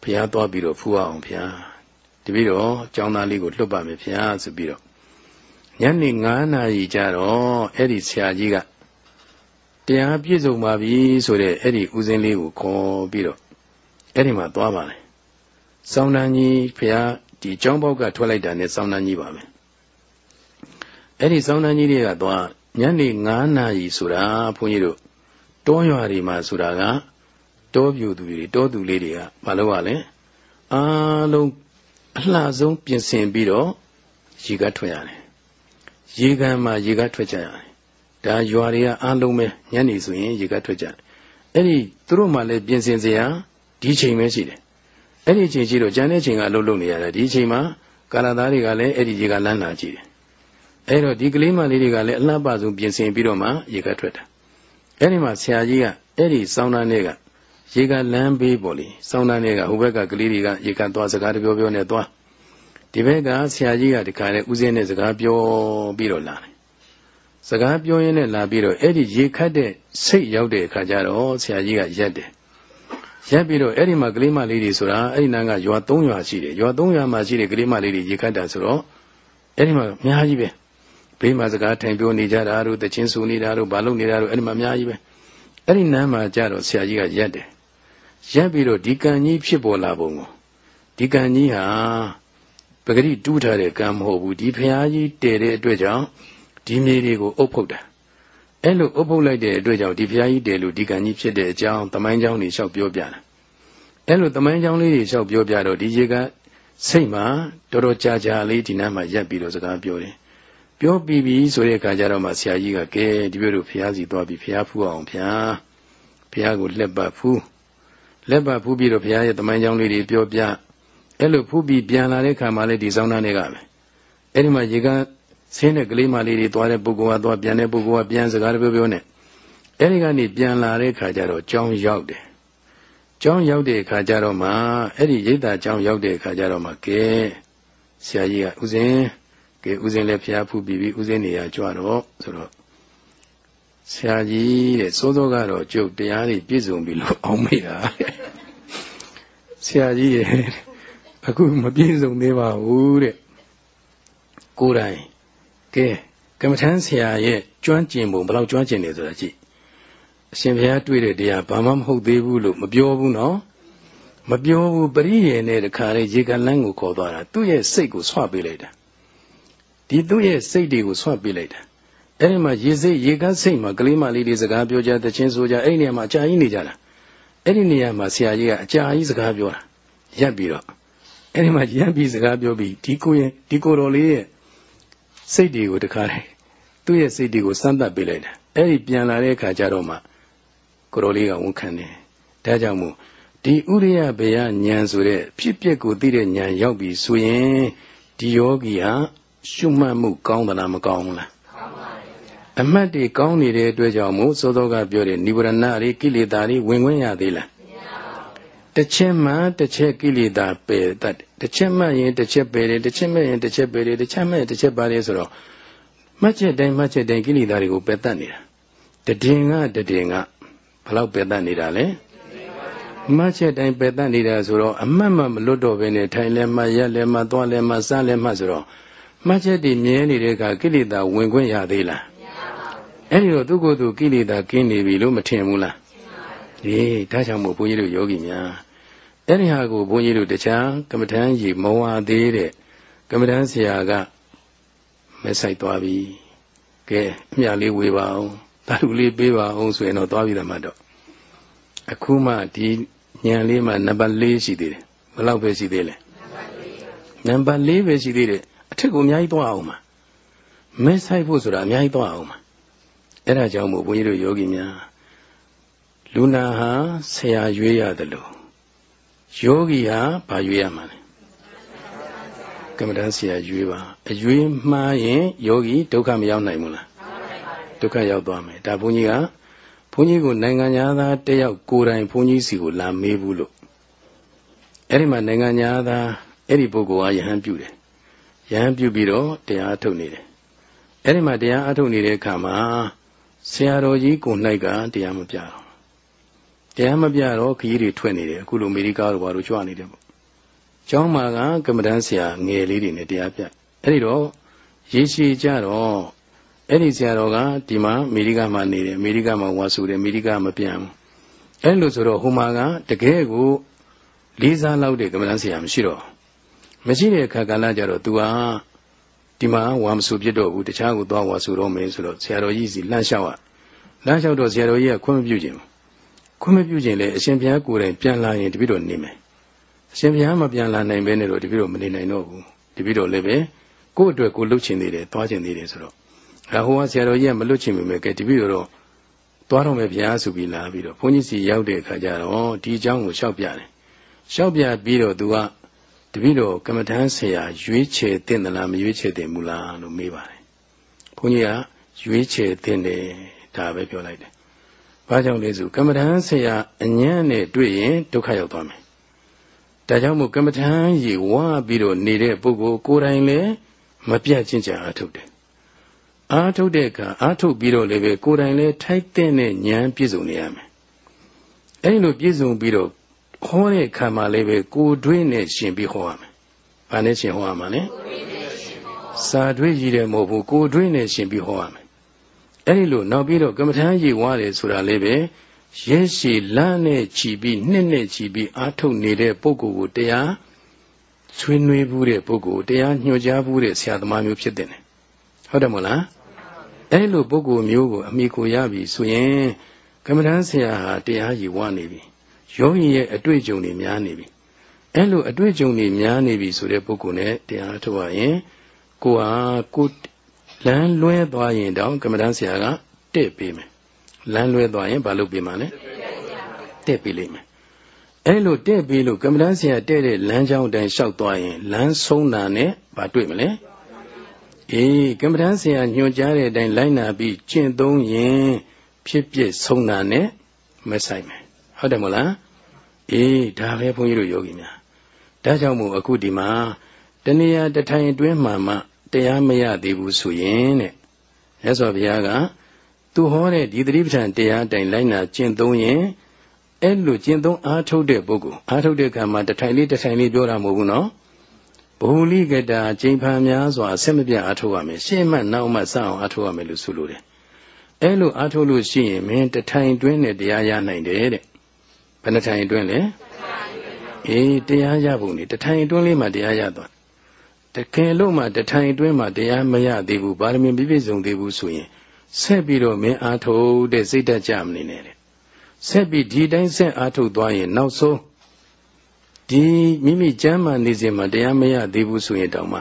ဘုရားသွားပြီးတော့ဖူးအောင်ဘုရား တပည့်တော်ကျောင်းသားလေးကိုလွတ်ပါမယ်ဘုရားဆိုပြီးတော့ညနေ9နာရီကျတော့အဲ့ဒီဆရာကြီးကတရားပြည့်စုံပါပြီဆိုတဲ့အဲ့ဒီဦးစင်းလေးကိုခေါ်ပြီးတော့အဲ့ဒီမှာသွားပါလေစောင်းတန်းကြီးဘုရားဒီကျောင်းပေါက်ကထွက်လိုက်တာနဲ့စောင်းတန်းကြီးပါပဲအဲ့ဒီစောင်းတန်းကြီးတွေကသွားညနေ9နာရီဆိုတာဘုန်းကြီးတို့တောရွာတွေမှာဆိုတာကတောပြူသူတွေတောသူလေးတွေကမလုပ်ရလဲအားလုံး အလှဆုံးပြင်ဆင်ပြီးတော့ရေကထွက်ရတယ်ရေကန်မှာရေကထွက်ကြရတယ်ဒါရွာတွေကအားလုံးပဲညနေဆိုရင်ရေကထွက်ကြတယ်အဲ့ဒီသူတို့မှလည်းပြင်ဆင်စရာဒီချိန်ပဲရှိတယ်အဲ့ဒီချိန်ရှိတော့ကျန်တဲ့ချိန်ကအလုပ်လုပ်နေရတယ်ဒီချိန်မှာကာလသားတွေကလည်းအဲ့ဒီရေကလန်းလာကြည့်တယ်အဲ့တော့ဒီကလေးမလေးတွေကလည်းအလှပဆုံးပြင်ဆင်ပြီးတော့မှရေကထွက်တာအဲ့ဒီမှာဆရာကြီးကအဲ့ဒီစောင်းတန်းတွေက ရေကလမ်းပေးပေါ့လေစောင်းတန်းတွေကဟိုဘက်ကကလေးတွေကရေကသွားစကားတပြောပြောနဲ့သွားဒီဘက်ကဆရာကြီးကဒီခါနဲ့ဦးစင်းနဲ့စကားပြောပြီးတော့လာတယ်စကားပြောရင်းနဲ့လာပြီးတော့အဲ့ဒီရေခတ်တဲ့စိတ်ရောက်တဲ့အခါကျတော့ဆရာကြီးကရက်တယ်ရက်ပြီးတော့အဲ့ဒီမှာကလေးမလေးတွေဆိုတာအဲ့ဒီနားကရွာ၃ရွာရှိတယ်ရွာ၃ရွာမှာရှိတဲ့ကလေးမလေးတွေရေခတ်တာဆိုတော့အဲ့ဒီမှာအများကြီးပဲဘေးမှာစကားထိုင်ပြောနေကြတာတို့တချင်းဆူနေတာတို့ဘာလုပ်နေတာတို့အဲ့ဒီမှာအများကြီးပဲအဲ့ဒီနားမှာကြတော့ဆရာကြီးကရက်တယ် ရက်ပြီးတော့ဒီကံကြီးဖြစ်ပေါ်လာပုံကိုဒီကံကြီးဟာပဂရိတူးထားတဲ့ကံမဟုတ်ဘူးဒီဖရာကြီးတည်တဲ့အတွက်ကြောင့်ဒီမြေတွေကိုအုပ်ဖုတ်တာအဲ့လိုအုပ်ဖုတ်လိုက်တဲ့အတွက်ကြောင့်ဒီဖရာကြီးတည်လို့ဒီကံကြီးဖြစ်တဲ့အကြောင်းတမိုင်းကြောင်းတွေလျှောက်ပြောပြတာအဲ့လိုတမိုင်းကြောင်းလေးတွေလျှောက်ပြောပြတော့ဒီရေကစိတ်မှာတော်တော်ကြာကြာလေးဒီနားမှာရက်ပြီးတော့စကားပြောတယ်ပြောပြီးပြီဆိုတဲ့အခါကျတော့မှဆရာကြီးကကဲဒီလိုလိုဖရာစီသွားပြီးဖရာဖူးအောင်ဖရာဖရာကိုလက်ပတ်ဖူး လက်ပတ်ဖူးပြီးတော့ဘုရားရဲ့တမန်ကြောင်းလေးတွေပြောပြအဲ့လိုဖူးပြီးပြန်လာတဲ့ခါမှလည်းဒီဆောင်းသားတွေကပဲအဲ့ဒီမှာရေကဆင်းတဲ့ကလေးမလေးတွေသွားတဲ့ပုဂ္ဂိုလ်ကသွားပြန်တဲ့ပုဂ္ဂိုလ်ကပြန်စကားပြောပြောနဲ့အဲ့ဒီကနေပြန်လာတဲ့ခါကျတော့ကြောင်းရောက်တယ်ကြောင်းရောက်တဲ့အခါကျတော့မှအဲ့ဒီရိတ်တာကြောင်းရောက်တဲ့အခါကျတော့မှကဲဆရာကြီးကဥစဉ်ကဲဥစဉ်လည်းဖျားဖူးပြီးပြီးဥစဉ်နေရကြွတော့ဆိုတော့ ဆရာကြီးတဲ့စိုးစိုးကတော့ကျုပ်တရားတွေပြည့်စုံပြီလို့အောင်းမိတာဆရာကြီးရဲ့အခုမပြည့်စုံသေးပါဘူးတဲ့ကိုယ်တိုင်ကဲကမ္မထမ်းဆရာရဲ့ကျွမ်းကျင်ပုံဘယ်လောက်ကျွမ်းကျင်နေဆိုတာကြည့်အရှင်ဘုရားတွေ့တဲ့တရားဘာမှမဟုတ်သေးဘူးလို့မပြောဘူးနော်မပြောဘူးပရိယေနဲ့တခါလေရေကလန်းကိုခေါ်သွားတာသူ့ရဲ့စိတ်ကိုဆွပေးလိုက်တာဒီသူ့ရဲ့စိတ်တွေကိုဆွပေးလိုက်တာ အဲ့ဒီမှာရေစိတ်ရေကန်းစိတ်မှာကလေးမလေးတွေစကားပြောကြတချင်းဆိုကြအဲ့ဒီနေရာမှာအကြာကြီးနေကြတာအဲ့ဒီနေရာမှာဆရာကြီးကအကြာကြီးစကားပြောတာရပ်ပြီးတော့အဲ့ဒီမှာရပ်ပြီးစကားပြောပြီးဒီကိုရဲ့ဒီကိုတော်လေးရဲ့စိတ်တွေကိုတခါလေသူ့ရဲ့စိတ်တွေကိုစမ်းသပ်ပေးလိုက်တာအဲ့ဒီပြန်လာတဲ့အခါကျတော့မှကိုတော်လေးကဝန်ခံတယ်ဒါကြောင့်မို့ဒီဥရိယဘေယဉာဏ်ဆိုတဲ့ဖြစ်ပျက်ကိုသိတဲ့ဉာဏ်ရောက်ပြီဆိုရင်ဒီယောဂီဟာရှုမှတ်မှုကောင်းသလားမကောင်းဘူးလား အမှတ်တွေကောင်းနေတဲ့အတွက်ကြောင့်မို့သောသောကပြောတဲ့និဝရဏတွေကိလေသာတွေဝင်ခွင့်ရသေးလားတစ်ချက်မှတစ်ချက်ကိလေသာပယ်တတ်တယ်တစ်ချက်မှရင်တစ်ချက်ပယ်တယ်တစ်ချက်မှရင်တစ်ချက်ပယ်တယ်တစ်ချက်မှရင်တစ်ချက်ပါတယ်ဆိုတော့မှတ်ချက်တိုင်းမှတ်ချက်တိုင်းကိလေသာတွေကိုပယ်တတ်နေတာတည်င်ကတည်င်ကဘလောက်ပယ်တတ်နေတာလဲမှတ်ချက်တိုင်းပယ်တတ်နေတာဆိုတော့အမှတ်မှမလွတ်တော့ဘဲနဲ့ထိုင်လဲမှရက်လဲမှသွားလဲမှစားလဲမှဆိုတော့မှတ်ချက်တွေမြဲနေတဲ့အခါကိလေသာဝင်ခွင့်ရသေးလား အဲ့ဒီတော့သူ့ကိုယ်သူကိလေသာကင်းနေပြီလို့မထင်ဘူးလားအေးဒါကြောင့်မို့ဘုန်းကြီးတို့ယောဂီများအဲ့ဒီဟာကိုဘုန်းကြီးတို့တခြားကမ္မထမ်းကြီးမဝသေးတဲ့ကမ္မထမ်းဆရာကမဆိုင်သွားပြီကဲအမြလေးဝေပါအောင်တာလူလေးပေးပါအောင်ဆိုရင်တော့သွားပြီတမတော့အခုမှဒီညံလေးမှနံပါတ်၄ရှိသေးတယ်ဘယ်လောက်ပဲရှိသေးလဲနံပါတ်၄ပဲရှိသေးတယ်အထက်ကိုအများကြီးသွားအောင်မှာမဲဆိုင်ဖို့ဆိုတာအများကြီးသွားအောင်မှာ အဲ့ဒါကြောင့်မို့ဘုန်းကြီးတို့ယောဂီများလူနာဟာဆရာရွေးရတယ်လို့ယောဂီဟာဘာရွေးရမှာလဲကမ္မဋ္ဌာန်းဆရာရွေးပါအရွေးမှားရင်ယောဂီဒုက္ခမရောက်နိုင်ဘူးလားဒုက္ခရောက်သွားမယ်ဒါဘုန်းကြီးကဘုန်းကြီးကိုနိုင်ငံသားတယောက်ကိုယ်တိုင်ဘုန်းကြီးစီကိုလာမေးဘူးလို့အဲ့ဒီမှာနိုင်ငံသားအဲ့ဒီပုဂ္ဂိုလ်ကယဟန်ပြုတယ်ယဟန်ပြုပြီးတော့တရားထုတ်နေတယ်အဲ့ဒီမှာတရားအထုတ်နေတဲ့အခါမှာ ဆရာတော်ကြီးကို၌ကတရားမပြတော့တရားမပြတော့ခကြီးတွေထွက်နေတယ်အခုလိုအမေရိကတို့ဘာလို့ကြွနေတယ်ပေါ့ကျောင်းမှာကကမ္မဋ္ဌာန်းဆရာငယ်လေးတွေနဲ့တရားပြအဲ့ဒီတော့ရေရှည်ကြတော့အဲ့ဒီဆရာတော်ကဒီမှာအမေရိကမှာနေတယ်အမေရိကမှာဝါဆိုတယ်အမေရိကမပြန်ဘူးအဲ့လိုဆိုတော့ဟိုမှာကတကယ်ကိုလေးစားလောက်တဲ့ကမ္မဋ္ဌာန်းဆရာမရှိတော့မရှိတဲ့အခါကလည်းကြတော့ तू ဟာ ဒီမှာဝါမဆူပြစ်တော့ဘူးတခြားကိုသွားဝါဆူတော့မယ်ဆိုတော့ဆရာတော်ကြီးစီလမ်းလျှောက်ရလမ်းလျှောက်တော့ဆရာတော်ကြီးကခွင့်မပြုခြင်းခွင့်မပြုခြင်းလေအရှင်ဘုရားကိုယ်တိုင်ပြန်လာရင်တပည့်တော်နေမယ်အရှင်ဘုရားမပြန်လာနိုင်ဘဲနဲ့တော့တပည့်တော်မနေနိုင်တော့ဘူးတပည့်တော်လည်းပဲကိုယ့်အတွက်ကိုလှုပ်ချင်သေးတယ်သွားချင်သေးတယ်ဆိုတော့အဲဟိုကဆရာတော်ကြီးကမလွတ်ချင်ပေမဲ့ကဲတပည့်တော်တော့သွားတော့မယ်ဘုရားဆိုပြီးလာပြီးတော့ဘုန်းကြီးစီရောက်တဲ့အခါကျတော့ဒီအကြောင်းကိုလျှောက်ပြတယ်လျှောက်ပြပြီးတော့သူက တပည့်တော်ကမ္မထမ်းဆရာရွေးချယ်တင်သလားမရွေးချယ်တင်ဘူးလားလို့မေးပါတယ်ဘုန်းကြီးကရွေးချယ်တင်တယ်ဒါပဲပြောလိုက်တယ်ဘာကြောင့်လဲဆိုကမ္မထမ်းဆရာအញ្ញမ်းနဲ့တွေ့ရင်ဒုက္ခရောက်သွားမယ်ဒါကြောင့်မို့ကမ္မထမ်းရေဝါပြီးတော့နေတဲ့ပုဂ္ဂိုလ်ကိုယ်တိုင်လည်းမပြတ်ချင်းကြအားထုတ်တယ်အားထုတ်တဲ့အခါအားထုတ်ပြီးတော့လည်းပဲကိုယ်တိုင်လည်းထိုက်တဲ့ဉာဏ်ပြည့်စုံနေရမယ်အဲဒီလိုပြည့်စုံပြီးတော့ ဟောတဲ့အခါမှာလည်းပဲကိုယ်တွင်းနဲ့ရှင်ပြီးဟောရမယ်။ဘာနဲ့ရှင်ဟောရမှာလဲ။စာတွင်းရည်တယ်မဟုတ်ဘူးကိုယ်တွင်းနဲ့ရှင်ပြီးဟောရမယ်။အဲဒီလိုနောက်ပြီးတော့ကမ္မထမ်းရည်ဝါတယ်ဆိုတာလည်းပဲရဲရှည်လမ်းနဲ့ချီပြီးနှစ်နဲ့ချီပြီးအားထုတ်နေတဲ့ပုဂ္ဂိုလ်ကိုတရားဆွေးနွေးဘူးတဲ့ပုဂ္ဂိုလ်တရားညွှန်ကြားဘူးတဲ့ဆရာသမားမျိုးဖြစ်တဲ့ဟုတ်တယ်မဟုတ်လားအဲဒီလိုပုဂ္ဂိုလ်မျိုးကိုအမိကိုရပြီဆိုရင်ကမ္မထမ်းဆရာဟာတရားရည်ဝါနေပြီ ယောဂီရဲ့အတွေ့အကြုံတွေများနေပြီအဲ့လိုအတွေ့အကြုံတွေများနေပြီဆိုတဲ့ပုဂ္ဂိုလ်နဲ့တရားထုတ်ရရင်ကိုဟာကိုလမ်းလွဲသွားရင်တောင်ကမ္မဋ္ဌာန်းဆရာကတဲ့ပေးမယ်လမ်းလွဲသွားရင်ဘာလုပ်ပေးမှာလဲတဲ့ပေးလိမ့်မယ်အဲ့လိုတဲ့ပေးလို့ကမ္မဋ္ဌာန်းဆရာတဲ့တဲ့လမ်းကြောင်းတိုင်းလျှောက်သွားရင်လမ်းဆုံးတာနဲ့ဘာတွေ့မလဲအေးကမ္မဋ္ဌာန်းဆရာညွှန်ကြားတဲ့အတိုင်းလိုက်နာပြီးကျင့်သုံးရင်ဖြစ်ဖြစ်ဆုံးတာနဲ့မဆိုင်မယ် ဟုတ်တယ်မို့လားအေးဒါပဲဘုန်းကြီးတို့ယောဂီများဒါကြောင့်မို့အခုဒီမှာတဏှာတထိုင်အတွင်းမှမှတရားမရသေးဘူးဆိုရင်တဲ့မြတ်စွာဘုရားကသူဟောတဲ့ဒီသတိပဋ္ဌာန်တရားတိုင်လိုက်နာကျင့်သုံးရင်အဲ့လိုကျင့်သုံးအားထုတ်တဲ့ပုဂ္ဂိုလ်အားထုတ်တဲ့ခံမှာတထိုင်လေးတထိုင်လေးပြောတာမဟုတ်ဘူးနော်ဘုလိကတာချိန်ဖန်များစွာအဆက်မပြတ်အားထုတ်ရမယ်ရှေ့မှနောက်မှစအောင်အားထုတ်ရမယ်လို့ဆိုလိုတယ်အဲ့လိုအားထုတ်လို့ရှိရင်မင်းတထိုင်တွင်းနဲ့တရားရနိုင်တယ်တဲ့ ဘယ်နှထိုင်အတွင်းလဲအေးတရားရဖို့နေတထိုင်အတွင်းလေးမှတရားရသွားတခင်လို့မှတထိုင်အတွင်းမှတရားမရသေးဘူးဗာရမီပြည့်စုံသေးဘူးဆိုရင်ဆက်ပြီးတော့မင်းအားထုတ်တဲ့စိတ်ဓာတ်ကြမနေနဲ့တဲ့ဆက်ပြီးဒီတိုင်းဆက်အားထုတ်သွားရင်နောက်ဆုံးဒီမိမိကျမ်းမာနေစဉ်မှာတရားမရသေးဘူးဆိုရင်တောင်မှ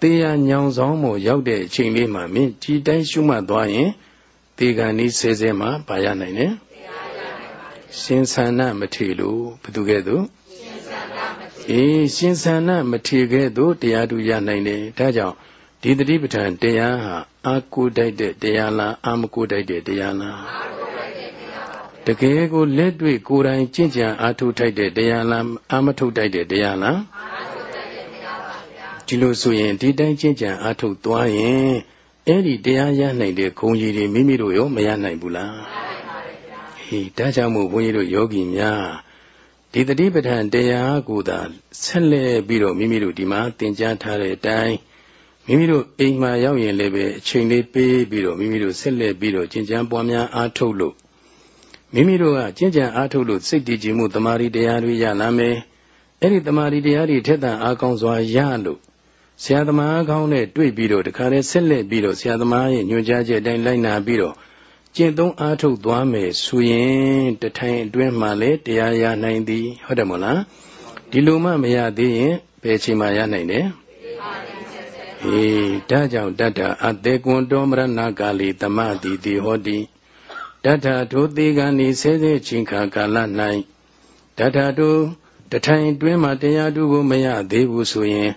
တရားညောင်ဆောင်မှုရောက်တဲ့အချိန်လေးမှာမင်းဒီတိုင်းရှုမှတ်သွားရင်ဒီကံဤဆဲဆဲမှာဗာရနိုင်တယ် ရှင်သန္နမထေလို့ဘသူကဲ့သို့အေးရှင်သန္နမထေကဲ့သို့တရားတူရနိုင်တယ်ဒါကြောင့်ဒီတတိပဋ္ဌာန်တရားဟာအာကိုတိုက်တဲ့တရားလားအာမကိုတိုက်တဲ့တရားလားတကယ်ကိုလက်တွေ့ကိုယ်တိုင်ကျင့်ကြံအားထုတ်ထိုက်တဲ့တရားလားအာမထုတ်ထိုက်တဲ့တရားလားဒီလိုဆိုရင်ဒီတိုင်းကျင့်ကြံအားထုတ်သွားရင်အဲ့ဒီတရားရနိုင်တဲ့ခုံကြီးတွေမိမိတို့ရောမရနိုင်ဘူးလား ဟေးဒါကြောင့်မို့ဘုန်းကြီးတို့ယောဂီများဒီတတိပဋ္ဌာန်တရားကိုသာဆက်လက်ပြီးတော့မိမိတို့ဒီမှာသင်ကြားထားတဲ့အတိုင်းမိမိတို့အိမ်မှာရောက်ရင်လည်းပဲအချိန်လေးပေးပြီးတော့မိမိတို့ဆက်လက်ပြီးတော့ကျင့်ကြံပွားများအားထုတ်လို့မိမိတို့ကကျင့်ကြံအားထုတ်လို့စိတ်တည်ကြည်မှုတမာရီတရားတွေရလာမယ်အဲ့ဒီတမာရီတရားတွေထက်သန်အားကောင်းစွာရလို့ဆရာသမားကောင်းနဲ့တွေ့ပြီးတော့တခါတည်းဆက်လက်ပြီးတော့ဆရာသမားရဲ့ညွှန်ကြားချက်အတိုင်းလိုက်နာပြီးတော့ ကျင့်သုံးအားထုတ်သွားမယ်ဆိုရင်တထိုင်အတွင်းမှာလည်းတရားရနိုင်သည်ဟုတ်တယ်မို့လားဒီလိုမှမရသေးရင်ဘယ်ချိန်မှရနိုင်တယ်ဟေးဒါကြောင့်တတ္ထအသေးကွန်တော်မရဏကာလီတမတိတိဟောတိတတ္ထထိုသေးကနိဆဲဆဲချင်းခါကာလ၌တတ္ထထိုတထိုင်တွင်းမှာတရားသူကိုမရသေးဘူးဆိုရင်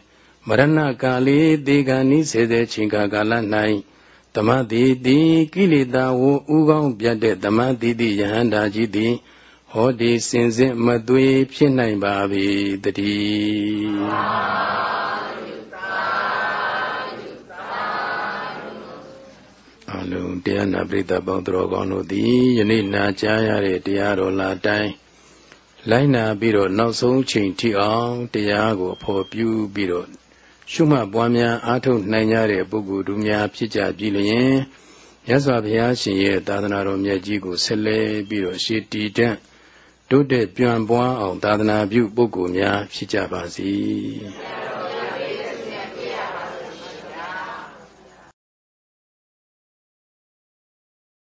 မရဏကာလီသေးကနိဆဲဆဲချင်းခါကာလ၌ တမတိတိကိလေသာဝဥကောင်းပြတ်တဲ့တမတိတိယဟန္တာကြီးသည်ဟောဒီစင်စစ်မသွေဖြစ်နိုင်ပါ၏တည်းအလုံးတရားနာပရိသတ်ပေါင်းတော်ကောင်းတို့သည်ယနေ့နာကြားရတဲ့တရားတော်လာတိုင်းလိုက်နာပြီးတော့နောက်ဆုံးချိန်ထိအောင်တရားကိုဖော်ပြပြီးတော့ ရှုမှတ်ပွားများအားထုတ်နိုင်ကြတဲ့ပုဂ္ဂိုလ်တို့များဖြစ်ကြပြီလျင်မြတ်စွာဘုရားရှင်ရဲ့သာသနာတော်မြတ်ကြီးကိုဆက်လက်ပြီးတော့ရှေးတည်တဲ့တိုးတက်ပြန့်ပွားအောင်သာသနာပြုပုဂ္ဂိုလ်များဖြစ်ကြပါစေ။